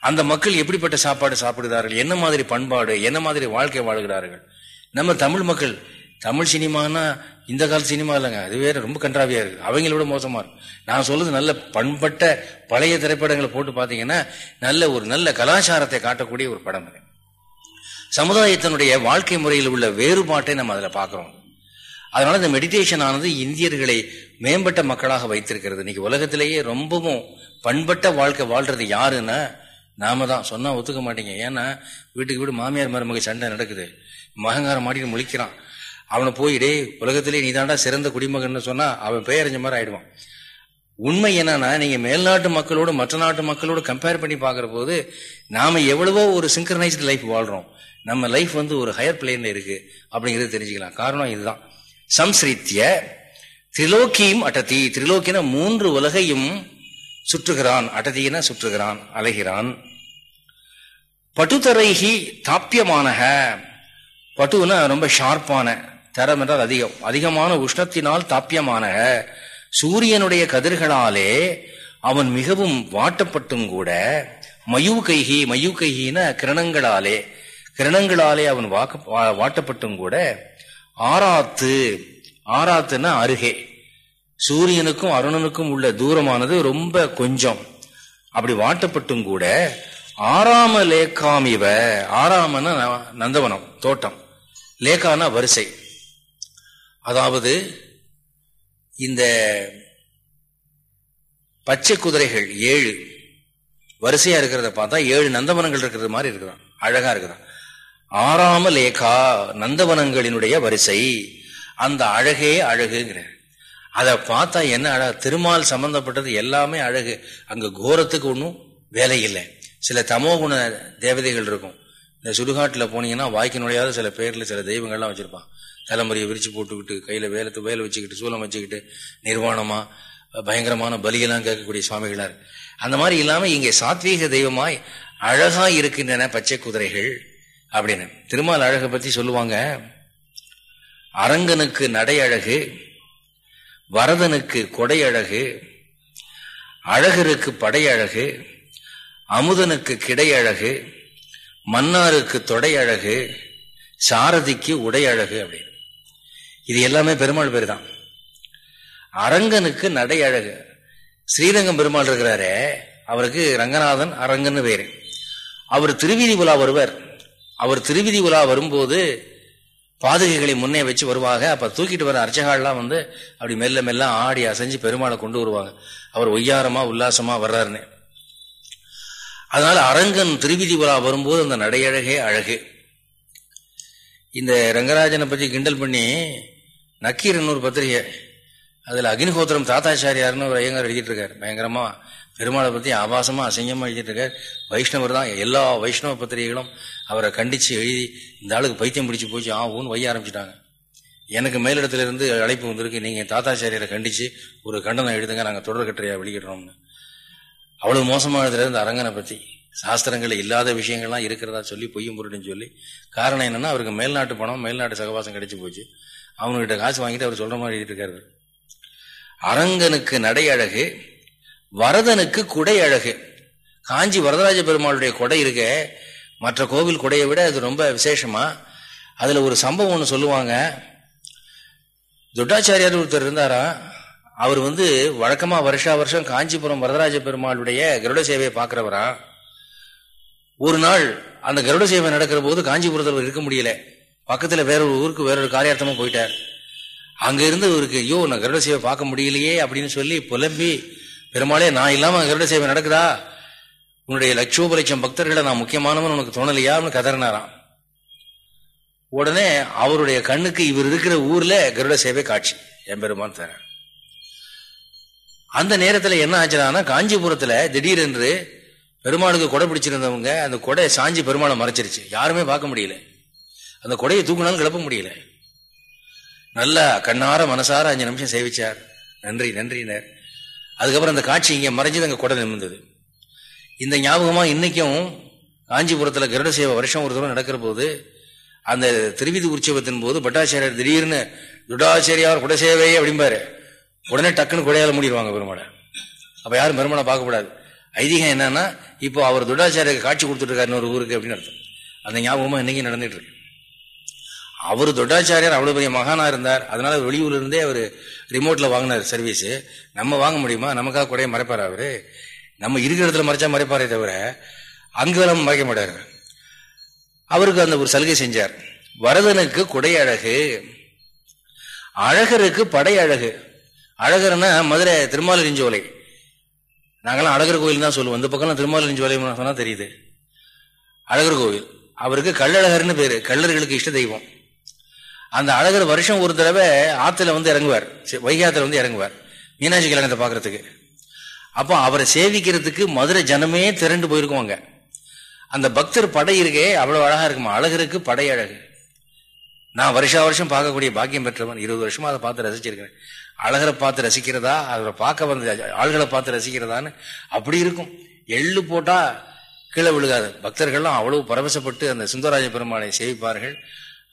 அந்த மக்கள் எப்படிப்பட்ட சாப்பாடு சாப்பிடுகிறார்கள்? என்ன மாதிரி பண்பாடு என்ன மாதிரி வாழ்க்கை வாழ்கிறார்கள்? நம்ம தமிழ் மக்கள் தமிழ் சினிமானா இந்த கால சினிமா இல்லைங்க. அது வேற ரொம்ப கன்றாவியா இருக்கு. அவங்களோட மோசமா இருக்கு. நான் சொல்றது நல்ல பண்பட்ட பழைய திரைப்படங்களை போட்டு பாத்தீங்கன்னா நல்ல ஒரு நல்ல கலாச்சாரத்தை காட்டக்கூடிய ஒரு படம் அது. சமுதாயத்தினுடைய வாழ்க்கை முறையில் உள்ள வேறுபாட்டை நம்ம அதில் பார்க்குறோம். அதனால இந்த மெடிடேஷன் ஆனது இந்தியர்களை மேம்பட்ட மக்களாக வைத்திருக்கிறது. இன்னைக்கு உலகத்திலேயே ரொம்பவும் பண்பட்ட வாழ்க்கை வாழ்றது யாருன்னா நாம தான். சொன்னா ஒத்துக்க மாட்டீங்க. ஏன்னா வீட்டுக்கு வீடு மாமியார் மருமக சண்டை நடக்குது. மகங்காரம் மாட்டிட்டு முழிக்கிறான். அவனை போயிடே உலகத்திலே நீ தாண்டா சிறந்த குடிமகன் சொன்னா அவன் பெயரஞ்ச மாதிரி ஆயிடுவான். உண்மை என்னன்னா நீங்க மேல்நாட்டு மக்களோடு மற்ற நாட்டு மக்களோடு கம்பேர் பண்ணி பாக்குற போது நாம எவ்வளவோ ஒரு சிங்கரனைஸ்டு லைஃப் வாழ்றோம். நம்ம லைஃப் வந்து ஒரு ஹையர் பிளேன்ல இருக்கு. அப்படிங்கறது தெரிஞ்சுக்கலாம். காரணம் இதுதான். சம்ஸ்ரீத்திய திரிலோக்கியும் அட்டதி திரிலோக்கின மூன்று உலகையும் சுற்றுகிறான். அட்டதியின சுற்றுகிறான் அலைகிறான். பட்டுத்தரைகி தாப்பியமானக பட்டுனா ரொம்ப ஷார்ப்பான தரம் என்றால் அதிகம். அதிகமான உஷ்ணத்தினால் தாப்பியமானக சூரியனுடைய கதிர்களாலே அவன் மிகவும் வாட்டப்பட்டும் கூட மயூகைகி மயூகைகின கிரணங்களாலே கிரணங்களாலே அவன் வாக்க வாட்டப்பட்டும் கூட ஆராத்து. ஆராத்துன்னா அருகே. சூரியனுக்கும் அருணனுக்கும் உள்ள தூரமானது ரொம்ப கொஞ்சம். அப்படி வாட்டப்பட்டும் கூட ஆறாம லேக்காம் இவ. ஆறாமன நந்தவனம் தோட்டம். லேக்கான வரிசை. அதாவது இந்த பச்சை குதிரைகள் ஏழு. வரிசையா இருக்கிறத பார்த்தா ஏழு நந்தவனங்கள் இருக்கிறது மாதிரி இருக்கிறான். அழகா இருக்கிறான். ஆறாம லேகா நந்தவனங்களினுடைய வரிசை அந்த அழகே அழகுங்கிற அதை பார்த்தா என்ன அழகு திருமால் சம்பந்தப்பட்டது எல்லாமே அழகு. அங்க கோரத்துக்கு ஒன்றும் வேலை இல்லை. சில தமோகுண தேவதைகள் இருக்கும். இந்த சுடுகாட்டில் போனீங்கன்னா வாய்க்கு நுழையாத சில பேர்ல சில தெய்வங்கள்லாம் வச்சிருப்பான். தலைமுறையை விரிச்சு போட்டுக்கிட்டு கையில வேலத்து வேலை வச்சுக்கிட்டு சூலம் வச்சுக்கிட்டு நிர்வாணமா பயங்கரமான பலியெல்லாம் கேட்கக்கூடிய சுவாமிகளார். அந்த மாதிரி இல்லாம இங்கே சாத்வீக தெய்வமாய் அழகா இருக்கின்றன பச்சை குதிரைகள். அப்படின்னு. திருமால் அழகை பத்தி சொல்லுவாங்க அரங்கனுக்கு நடை அழகு வரதனுக்கு கொடை அழகு அழகருக்கு படை அழகு அமுதனுக்கு கிடை அழகு மன்னாருக்கு தொடை அழகு சாரதிக்கு உடை அழகு அப்படின்னு. இது எல்லாமே பெருமாள் பேர் தான். அரங்கனுக்கு நடை அழகு ஸ்ரீரங்கம் பெருமாள் இருக்கிறாரே அவருக்கு ரங்கநாதன் அரங்கன்னு பேரு. அவர் திருவிதி விழா வருவர். அவர் திருவிதி உலா வரும்போது பாதுகைகளை முன்னே வச்சு வருவாங்க. அப்ப தூக்கிட்டு வர அர்ச்சகாலாம் வந்து அப்படி மெல்ல மெல்ல ஆடி அசைஞ்சு பெருமாளை கொண்டு வருவாங்க. அவர் ஒய்யாரமா உல்லாசமா வர்றாருன்னு. அதனால அரங்கன் திருவிதி உலா வரும்போது அந்த நடையழகே அழகு. இந்த ரங்கராஜனை பத்தி கிண்டல் பண்ணி நக்கீரன் ஒரு பத்திரிகை. அதுல அக்னிஹோத்திரம் தாத்தாச்சாரியார்னு ஒரு ஐயங்கார் எழுதிட்டு இருக்காரு. பயங்கரமா பெருமாளை பற்றி ஆபாசமாக அசிங்கமாக எழுதிட்டு வைஷ்ணவர் தான் எல்லா வைஷ்ணவ பத்திரிகைகளும் அவரை கண்டித்து எழுதி இந்த ஆளுக்கு பைத்தியம் பிடிச்சி போச்சு ஆ ஊன்னு வைய ஆரம்பிச்சிட்டாங்க. எனக்கு மேலிடத்திலிருந்து அழைப்பு வந்திருக்கு நீங்கள் தாத்தாச்சாரியரை கண்டித்து ஒரு கண்டனம் எழுதுங்க நாங்கள் தொடர் கட்டுரையாக வெளியிடுறோம்னு. அவ்வளோ மோசமா எழுதுறது இந்த அரங்கனை பற்றி சாஸ்திரங்கள் இல்லாத விஷயங்கள்லாம் இருக்கிறதா சொல்லி பொய்யும் பொருட்டுன்னு சொல்லி. காரணம் என்னென்னா அவருக்கு மேல்நாட்டு பணம் மேல்நாட்டு சகவாசம் கிடைச்சி போச்சு. அவனுக்கிட்ட காசு வாங்கிட்டு அவர் சொல்கிற மாதிரி எழுதிட்டு இருக்காரு. அரங்கனுக்கு நடை அழகு வரதனுக்கு குடை அழகு. காஞ்சி வரதராஜ பெருமாளுடைய கொடை இருக்க மற்ற கோவில் கொடையை விட அது ரொம்ப விசேஷமா? அதுல ஒரு சம்பவம் ஒன்று சொல்லுவாங்க. துட்டாச்சாரியார் ஒருத்தர் இருந்தாரா? அவர் வந்து வழக்கமா வருஷா வருஷம் காஞ்சிபுரம் வரதராஜ பெருமாளுடைய கருட சேவையை பார்க்கிறவரா? ஒரு நாள் அந்த கருட சேவை நடக்கிற போது காஞ்சிபுரத்தில் இருக்க முடியல. பக்கத்தில் வேற ஒரு ஊருக்கு வேற ஒரு காரியார்த்தமாக போயிட்டார். அங்க இருந்து இவருக்கு ஐயோ நான் கருட சேவை பார்க்க முடியலையே அப்படின்னு சொல்லி புலம்பி பெருமாளே நான் இல்லாம கருட சேவை நடக்குதா? உன்னுடைய லட்சோப லட்சம் பக்தர்களை நான் முக்கியமானவன் உனக்கு தோணலையான்னு கதறினாராம். உடனே அவருடைய கண்ணுக்கு இவர் இருக்கிற ஊர்ல கருட சேவை காட்சி எம்பெருமான் தர அந்த நேரத்துல என்ன ஆச்சுனா காஞ்சிபுரத்துல திடீரென்று பெருமாளுக்கு கொடை பிடிச்சிருந்தவங்க அந்த கொடை சாஞ்சி பெருமாளை மறைச்சிருச்சு. யாருமே பார்க்க முடியல. அந்த கொடையை தூங்கினாலும் கிளப்ப முடியல. நல்லா கண்ணார மனசார அஞ்சு நிமிஷம் சேவிச்சார். நன்றி நன்றினர். அதுக்கப்புறம் அந்த காட்சி இங்கே மறைஞ்சது அங்கே கொடை நிமிர்ந்தது. இந்த ஞாபகமாக இன்றைக்கும் காஞ்சிபுரத்தில் கருட சேவை வருஷம் ஒரு தூரம் நடக்கிற போது அந்த திருவிதி உற்சவத்தின் போது பட்டாச்சாரியர் திடீர்னு துடாச்சாரியார் குடசேவையே அப்படிம்பாரு. உடனே டக்குன்னு குடையால மூடிடுவாங்க பெருமாளை. அப்போ யாரும் பெருமாளை பார்க்கக்கூடாது. ஐதீகம் என்னன்னா இப்போ அவர் துடாச்சாரியருக்கு காட்சி கொடுத்துட்டு இருக்காரு ஒரு ஊருக்கு அப்படின்னு அர்த்தம். அந்த ஞாபகமாக இன்னைக்கு நடந்துட்டு இருக்கு. அவர் தொட்டாச்சாரியார் அவ்வளவு பெரிய மகானா இருந்தார். அதனால வெளியூர்ல இருந்தே அவர் ரிமோட்ல வாங்கினார் சர்வீஸ் நம்ம வாங்க முடியுமா? நமக்காக கூட மறைப்பார் அவரு? நம்ம இருக்கிற இடத்துல மறைச்சா மறைப்பாரே தவிர அங்கெல்லாம் மறைக்க மாட்டாரு. அவருக்கு அந்த ஒரு சலுகை செஞ்சார். வரதனுக்கு குடை அழகு. அழகருக்கு படை அழகு. அழகர்னா மதுரை திருமாலிருஞ்சோலை நாங்களாம் அழகர் கோயில் தான் சொல்லுவோம். இந்த பக்கம் திருமாலின் சொன்னா தெரியுது. அழகர் கோவில். அவருக்கு கள்ளழகர்னு பேரு. கள்ளர்களுக்கு இஷ்ட தெய்வம். அந்த அழகர் வருஷம் ஒரு தடவை ஆற்றுல வந்து இறங்குவார். வைகாத்துல வந்து இறங்குவார். மீனாட்சி கல்யாணத்தை பார்க்கறதுக்கு. அப்போ அவரை சேவிக்கிறதுக்கு மதுரை ஜனமே திரண்டு போயிருக்குவாங்க அந்த பக்தர் படை இருக்கே அவ்வளவு அழகா இருக்குமா? அழகருக்கு படை அழகு. நான் வருஷா வருஷம் பார்க்கக்கூடிய பாக்கியம் பெற்றவன் இருபது வருஷமா அதை பார்த்து ரசிச்சிருக்கிறேன். அழகரை பார்த்து ரசிக்கிறதா? அவரை பார்க்க வந்த ஆள்களை பார்த்து ரசிக்கிறதான்னு அப்படி இருக்கும். எள்ளு போட்டா கீழே விழுகாது. பக்தர்கள்லாம் அவ்வளவு பரவசப்பட்டு அந்த சுந்தரராஜ பெருமாளை சேவிப்பார்கள்.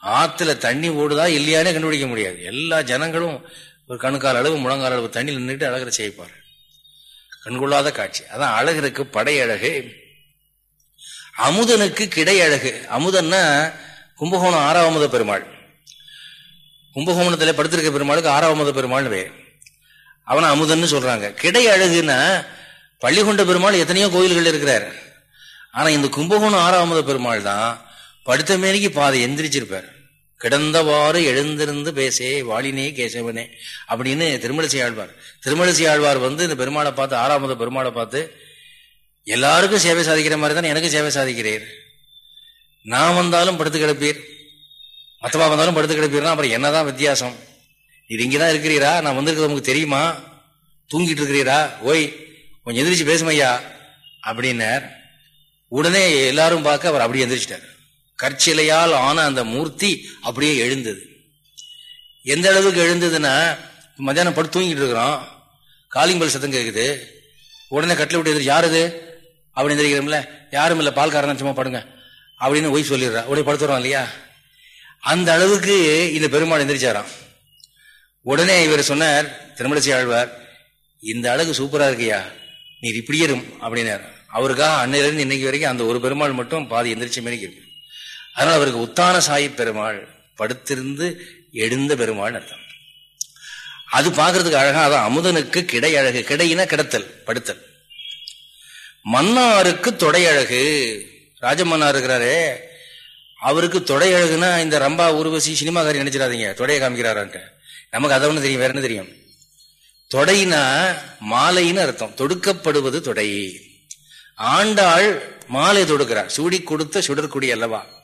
ஆத்துல தண்ணி ஓடுதா இல்லையானே கண்டுபிடிக்க முடியாது. எல்லா ஜனங்களும் ஒரு கணுக்கால் அளவு முழங்கால் அளவு தண்ணி நின்றுட்டு அழகரை செய்ப்பார் கண்கொள்ளாத காட்சி. அதான் அழகருக்கு படையழகு. அமுதனுக்கு கிடை அழகு அமுதன்னா கும்பகோணம் ஆறாவமத பெருமாள். கும்பகோணத்தில் படுத்திருக்க பெருமாளுக்கு ஆறாவமத பெருமாள்னு பேர். அவனை அமுதன்னு சொல்றாங்க. கிடை அழகுன்னா பள்ளிகொண்ட பெருமாள் எத்தனையோ கோயில்கள் இருக்கிறார். ஆனா இந்த கும்பகோணம் ஆறாவமத பெருமாள் தான் படுத்த மேனிக்கு பாதை எந்திரிச்சிருப்பார். கிடந்தவாறு எழுந்திருந்து பேசே வாழினே கேசவனே அப்படின்னு திருமலசி ஆழ்வார். திருமலசி ஆழ்வார் வந்து இந்த பெருமாளை பார்த்து ஆறாமத பெருமாளை பார்த்து எல்லாருக்கும் சேவை சாதிக்கிற மாதிரி தானே எனக்கு சேவை சாதிக்கிறீர். நான் வந்தாலும் படுத்து கிடப்பீர். மத்தவா வந்தாலும் படுத்து கிடப்பீர்னா அப்புறம் என்னதான் வித்தியாசம்? இது இங்கதான் இருக்கிறீரா? நான் வந்திருக்கிறது உங்களுக்கு தெரியுமா? தூங்கிட்டு இருக்கிறீரா? ஓய் கொஞ்சம் எந்திரிச்சு பேசுமையா அப்படின்னார். உடனே எல்லாரும் பார்க்க அவர் அப்படியே எந்திரிச்சிட்டார். கற்சிலையால் ஆன அந்த மூர்த்தி அப்படியே எழுந்தது. எந்த அளவுக்கு எழுந்ததுன்னா மத்தியானம் படுத்து தூங்கிட்டு இருக்கிறோம். காலிங் பல் சத்தம் கேட்குது உடனே கட்டில விட்டு எதிர்த்து யாருது அப்படின்னு எந்திரிக்கிறோம்ல. யாரும் இல்லை பால்காரன் சும்மா படுங்க. அப்படின்னு ஒய் சொல்லிடுறா. உடனே படுத்துறோம் இல்லையா? அந்த அளவுக்கு இந்த பெருமாள் எந்திரிச்சாராம். உடனே இவர் சொன்னார் திருமலசி ஆழ்வார் இந்த அழகு சூப்பரா இருக்கியா? நீர் இப்படியே இருக்கும் அப்படின்னார். அவருக்காக அன்னையிலிருந்து இன்னைக்கு வரைக்கும் அந்த ஒரு பெருமாள் மட்டும் பாதி எந்திரிச்ச மாதிரி இருக்கு அதனால அவருக்கு உத்தான சாயி பெருமாள் படுத்திருந்து எழுந்த பெருமாள் அர்த்தம் அது பார்க்கறதுக்கு அழகா அதான் அமுதனுக்கு கிடை அழகு கிடையினா கிடத்தல் படுத்தல். மன்னாருக்கு தொடை அழகு. ராஜமன்னா இருக்கிறாரே அவருக்கு தொடை அழகுனா இந்த ரம்பா உருவசி சினிமாக்காரி நினைச்சிடாதீங்க. தொடையை காமிக்கிறாரான்ட்டு. நமக்கு அதை ஒண்ணு தெரியும் வேற என்ன தெரியும்? தொடைனா மாலைன்னு அர்த்தம். தொடுக்கப்படுவது தொடை. ஆண்டாள் மாலை தொடுக்கிறார். சூடி கொடுத்த சுடற்குடி அல்லவா?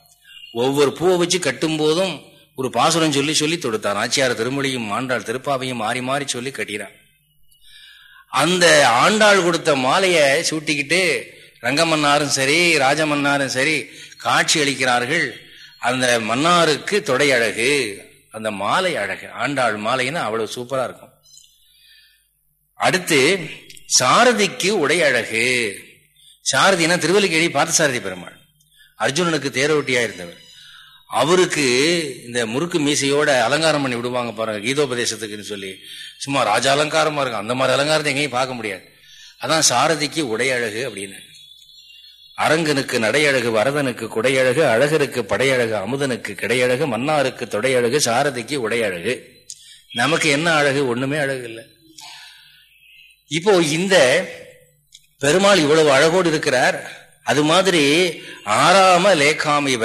ஒவ்வொரு பூவை வச்சு கட்டும் போதும் ஒரு பாசுரம் சொல்லி சொல்லி தொடுத்தார் ஆச்சியார் திருமொழியும் ஆண்டாள் திருப்பாவையும் மாறி மாறி சொல்லி கட்டினார் அந்த ஆண்டாள் கொடுத்த மாலைய சூட்டிக்கிட்டு ரங்கமன்னாரும் சரி ராஜமன்னாரும் சரி காட்சி அளிக்கிறார்கள். அந்த மன்னாருக்கு தொடை அழகு அந்த மாலை அழகு. ஆண்டாள் மாலைன்னா அவ்வளவு சூப்பரா இருக்கும். அடுத்து சாரதிக்கு உடை அழகு. சாரதினா திருவல்லிக்கேணி பார்த்தசாரதி பெருமாள். அர்ஜுனனுக்கு தேரோட்டியா இருந்தவர். அவருக்கு இந்த முறுக்கு மீசையோட அலங்காரம் பண்ணி விடுவாங்க பாருங்க கீதோபதேசத்துக்குன்னு சொல்லி. சும்மா ராஜ அலங்காரமா இருக்கும். அந்த மாதிரி அலங்காரத்தை எங்கேயும் பார்க்க முடியாது. அதான் சாரதிக்கு உடையழகு அப்படின்னு. அரங்கனுக்கு நடையழகு வரதனுக்கு குடையழகு அழகருக்கு படையழகு அமுதனுக்கு கிடையழகு மன்னாருக்கு தொடையழகு சாரதிக்கு உடையழகு. நமக்கு என்ன அழகு? ஒண்ணுமே அழகு இல்லை. இப்போ இந்த பெருமாள் இவ்வளவு அழகோடு இருக்கிறார். அது மாதிரி ஆறாம லேகாம் இவ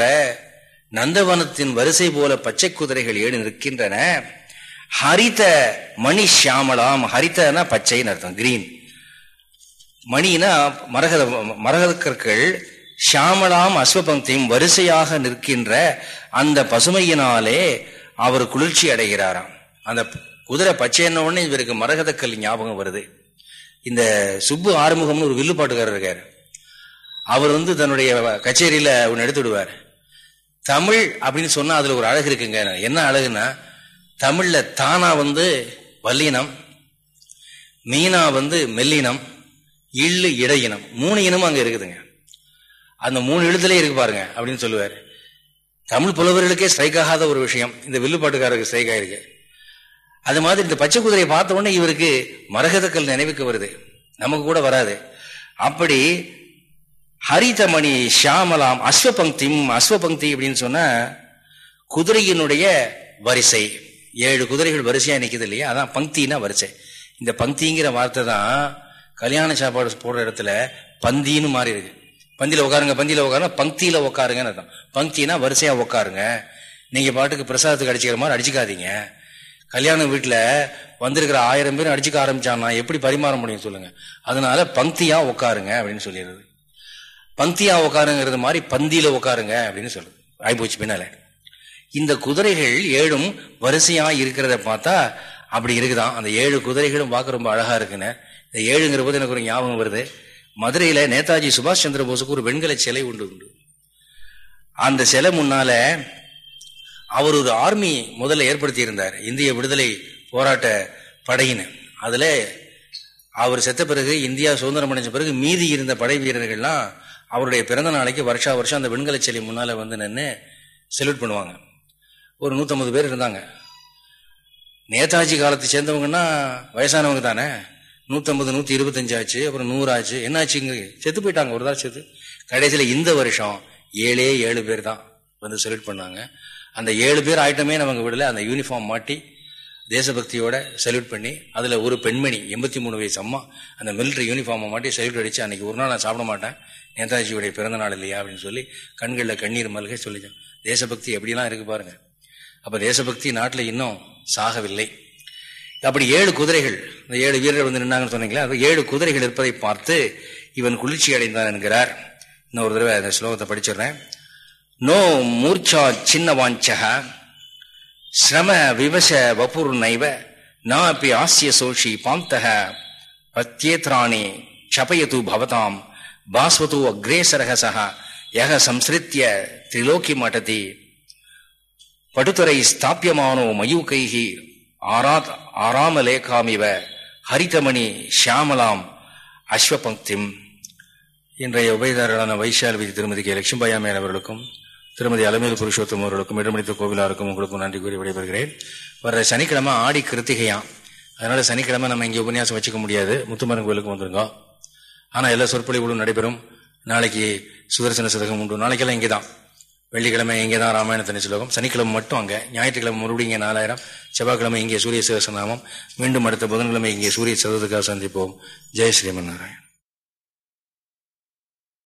நந்தவனத்தின் வரிசை போல பச்சை குதிரைகள் ஏழு நிற்கின்றன. ஹரித மணி ஷியாமலாம். ஹரிதனா பச்சைன்னு அர்த்தம் கிரீன் மணினா மரகத மரகத கற்கள் ஷியாமலாம் அஸ்வபங்கியும் வரிசையாக நிற்கின்ற அந்த பசுமையினாலே அவர் குளிர்ச்சி அடைகிறாராம். அந்த குதிரை பச்சைன்ன உடனே இவருக்கு மரகதக்கல் ஞாபகம் வருது. இந்த சுப்பு ஆறுமுகம்னு ஒரு வில்லுப்பாட்டுக்காரர் இருக்காரு. அவர் வந்து தன்னுடைய கச்சேரியில ஒன்று எடுத்து விடுவார். தமிழ் அப்படின்னு சொன்னா அதுல ஒரு அழகு இருக்குங்க. என்ன அழகுன்னா தமிழ்ல தானா வந்து வல்லினம் மீனா வந்து மெல்லினம் இல்லு இடையினம் மூணு இனமும் அங்க இருக்குதுங்க. அந்த மூணு எழுத்துலயே இருக்கு பாருங்க அப்படின்னு சொல்லுவாரு. தமிழ் புலவர்களுக்கே ஸ்ட்ரைக் ஆகாத ஒரு விஷயம். இந்த வில்லுப்பாட்டுக்காரருக்கு ஸ்ட்ரைக் ஆயிருக்கு. அது மாதிரி இந்த பச்சை குதிரையை பார்த்த உடனே இவருக்கு மரகதக்கல் நினைவுக்கு வருது. நமக்கு கூட வராது. அப்படி ஹரிதமணி ஷியாமலாம் அஸ்வபங்கி அஸ்வபங்கி அப்படின்னு சொன்னா குதிரையினுடைய வரிசை. ஏழு குதிரைகள் வரிசையா நிக்குது இல்லையா? அதான் பங்கினா வரிசை. இந்த பங்கிங்கிற வார்த்தை தான் கல்யாண சாப்பாடு போடுற இடத்துல பந்தின்னு மாறி இருக்கு. பந்தியில உட்காருங்க பந்தியில உட்காருங்க பங்கியில உட்காருங்கன்னு அர்த்தம். பங்கினா வரிசையா உட்காருங்க. நீங்க பாட்டுக்கு பிரசாதத்துக்கு அடிச்சுக்கிற மாதிரி அடிச்சுக்காதீங்க. கல்யாண வீட்டுல வந்திருக்கிற ஆயிரம் பேர் அடிச்சுக்க ஆரம்பிச்சான்னா எப்படி பரிமாற முடியும் சொல்லுங்க. அதனால பங்கியா உட்காருங்க அப்படின்னு சொல்லிடுறது. பந்தியா உட்காருங்கிறது மாதிரி பந்தியில உட்காருங்க அப்படின்னு சொல்லுது ஆயிப்போச்சு பின்னால. இந்த குதிரைகள் ஏழும் வரிசையா இருக்கிறத பார்த்தா அப்படி இருக்குதான் அந்த ஏழு குதிரைகளும் பார்க்க ரொம்ப அழகா இருக்குன்னு. இந்த ஏழுங்கிற போது எனக்கு ஒரு ஞாபகம் வருது. மதுரையில நேதாஜி சுபாஷ் சந்திர போஸுக்கு ஒரு வெண்கல சிலை உண்டு உண்டு. அந்த சிலை முன்னால அவர் ஒரு ஆர்மி முதல்ல ஏற்படுத்தி இருந்தார் இந்திய விடுதலை போராட்ட படையின அதுல அவர் செத்த பிறகு இந்தியா சுதந்திரம் அடைஞ்ச பிறகு மீதி இருந்த படை வீரர்கள்லாம் அவருடைய பிறந்த நாளைக்கு வருஷா வருஷம் அந்த வெண்கல செலி முன்னால வந்து நின்று செல்யூட் பண்ணுவாங்க. ஒரு நூற்றம்பது பேர் இருந்தாங்க. நேதாஜி காலத்தை சேர்ந்தவங்கன்னா வயசானவங்க தானே? நூற்றம்பது நூற்றி இருபத்தஞ்சு ஆச்சு அப்புறம் நூறு ஆச்சு. என்னாச்சுங்க செத்து போயிட்டாங்க ஒரு தான் செத்து. கடைசியில் இந்த வருஷம் ஏழே ஏழு பேர் தான் வந்து செலக்ட் பண்ணாங்க. அந்த ஏழு பேர் ஆயிட்டமே நமக்கு விடல. அந்த யூனிஃபார்ம் மாட்டி தேசபக்தியோட செல்யூட் பண்ணி அதில் ஒரு பெண்மணி எண்பத்தி மூணு வயசு அம்மா அந்த மிலிட்ரி யூனிஃபார்மை மாட்டி செல்யூட் அடிச்சு அன்னைக்கு ஒரு நாள் நான் சாப்பிட மாட்டேன். நேதாஜியுடைய பிறந்த நாள் இல்லையா அப்படின்னு சொல்லி கண்களில் கண்ணீர் மல்க சொல்லிச்சேன். தேசபக்தி எப்படிலாம் இருக்கு பாருங்க. அப்போ தேசபக்தி நாட்டில் இன்னும் சாகவில்லை. அப்படி ஏழு குதிரைகள் இந்த ஏழு வீரர்கள் வந்து நின்னாங்கன்னு சொன்னீங்களா அது ஏழு குதிரைகள் இருப்பதை பார்த்து இவன் குளிர்ச்சி அடைந்தான் என்கிறார். இன்னொரு தடவை அந்த ஸ்லோகத்தை படிச்சிடுறேன். நோ மூர்ச்சா சின்ன வாஞ்சக சிரம விவச வபுர் நைவ நாப்பி ஆசிய சோஷி பாந்தக பத்தியேத்ராணி சபயது பவதாம் பாஸ்வது அக்ரேசரக சக யக சம்ஸ்ருத்திய திரிலோக்கி மட்டதி படுத்துறை ஸ்தாபியமானோ மயூகைகி ஆராத் ஆராமலேகாமிவ ஹரிதமணி ஷியாமலாம் அஸ்வபங்கிம் இன்றைய உபயதாரரான வைஷால்வி திருமதி கே. லட்சுமிபாயா அவர்களுக்கும் திருமதி அலமேல் புருஷோத்தம் அவர்களுக்கும் இடமளித்த கோவிலாருக்கும் உங்களுக்கும் நன்றி கூறி விடைபெறுகிறேன். வர்ற சனிக்கிழமை ஆடி கிருத்திகையாம். அதனால சனிக்கிழமை நம்ம இங்கே உபன்யாசம் வச்சுக்க முடியாது. முத்துமரன் கோயிலுக்கு வந்துருங்க. ஆனால் எல்லா சொற்பொழிவுகளும் நடைபெறும். நாளைக்கு சுதர்சன சதகம் உண்டு. நாளைக்கெல்லாம் இங்கே தான் வெள்ளிக்கிழமை இங்கே தான் ராமாயண தனி சுலோகம் சனிக்கிழமை மட்டும் அங்கே. ஞாயிற்றுக்கிழமை மறுபடியும் இங்கே நாலாயிரம். செவ்வாய்க்கிழமை இங்கே சூரிய சிவசநாமம் மீண்டும் அடுத்த புதன்கிழமை இங்கே சூரிய சதுர்த்துக்காக சந்திப்போம். ஜெய் ஸ்ரீமன் நாராயண்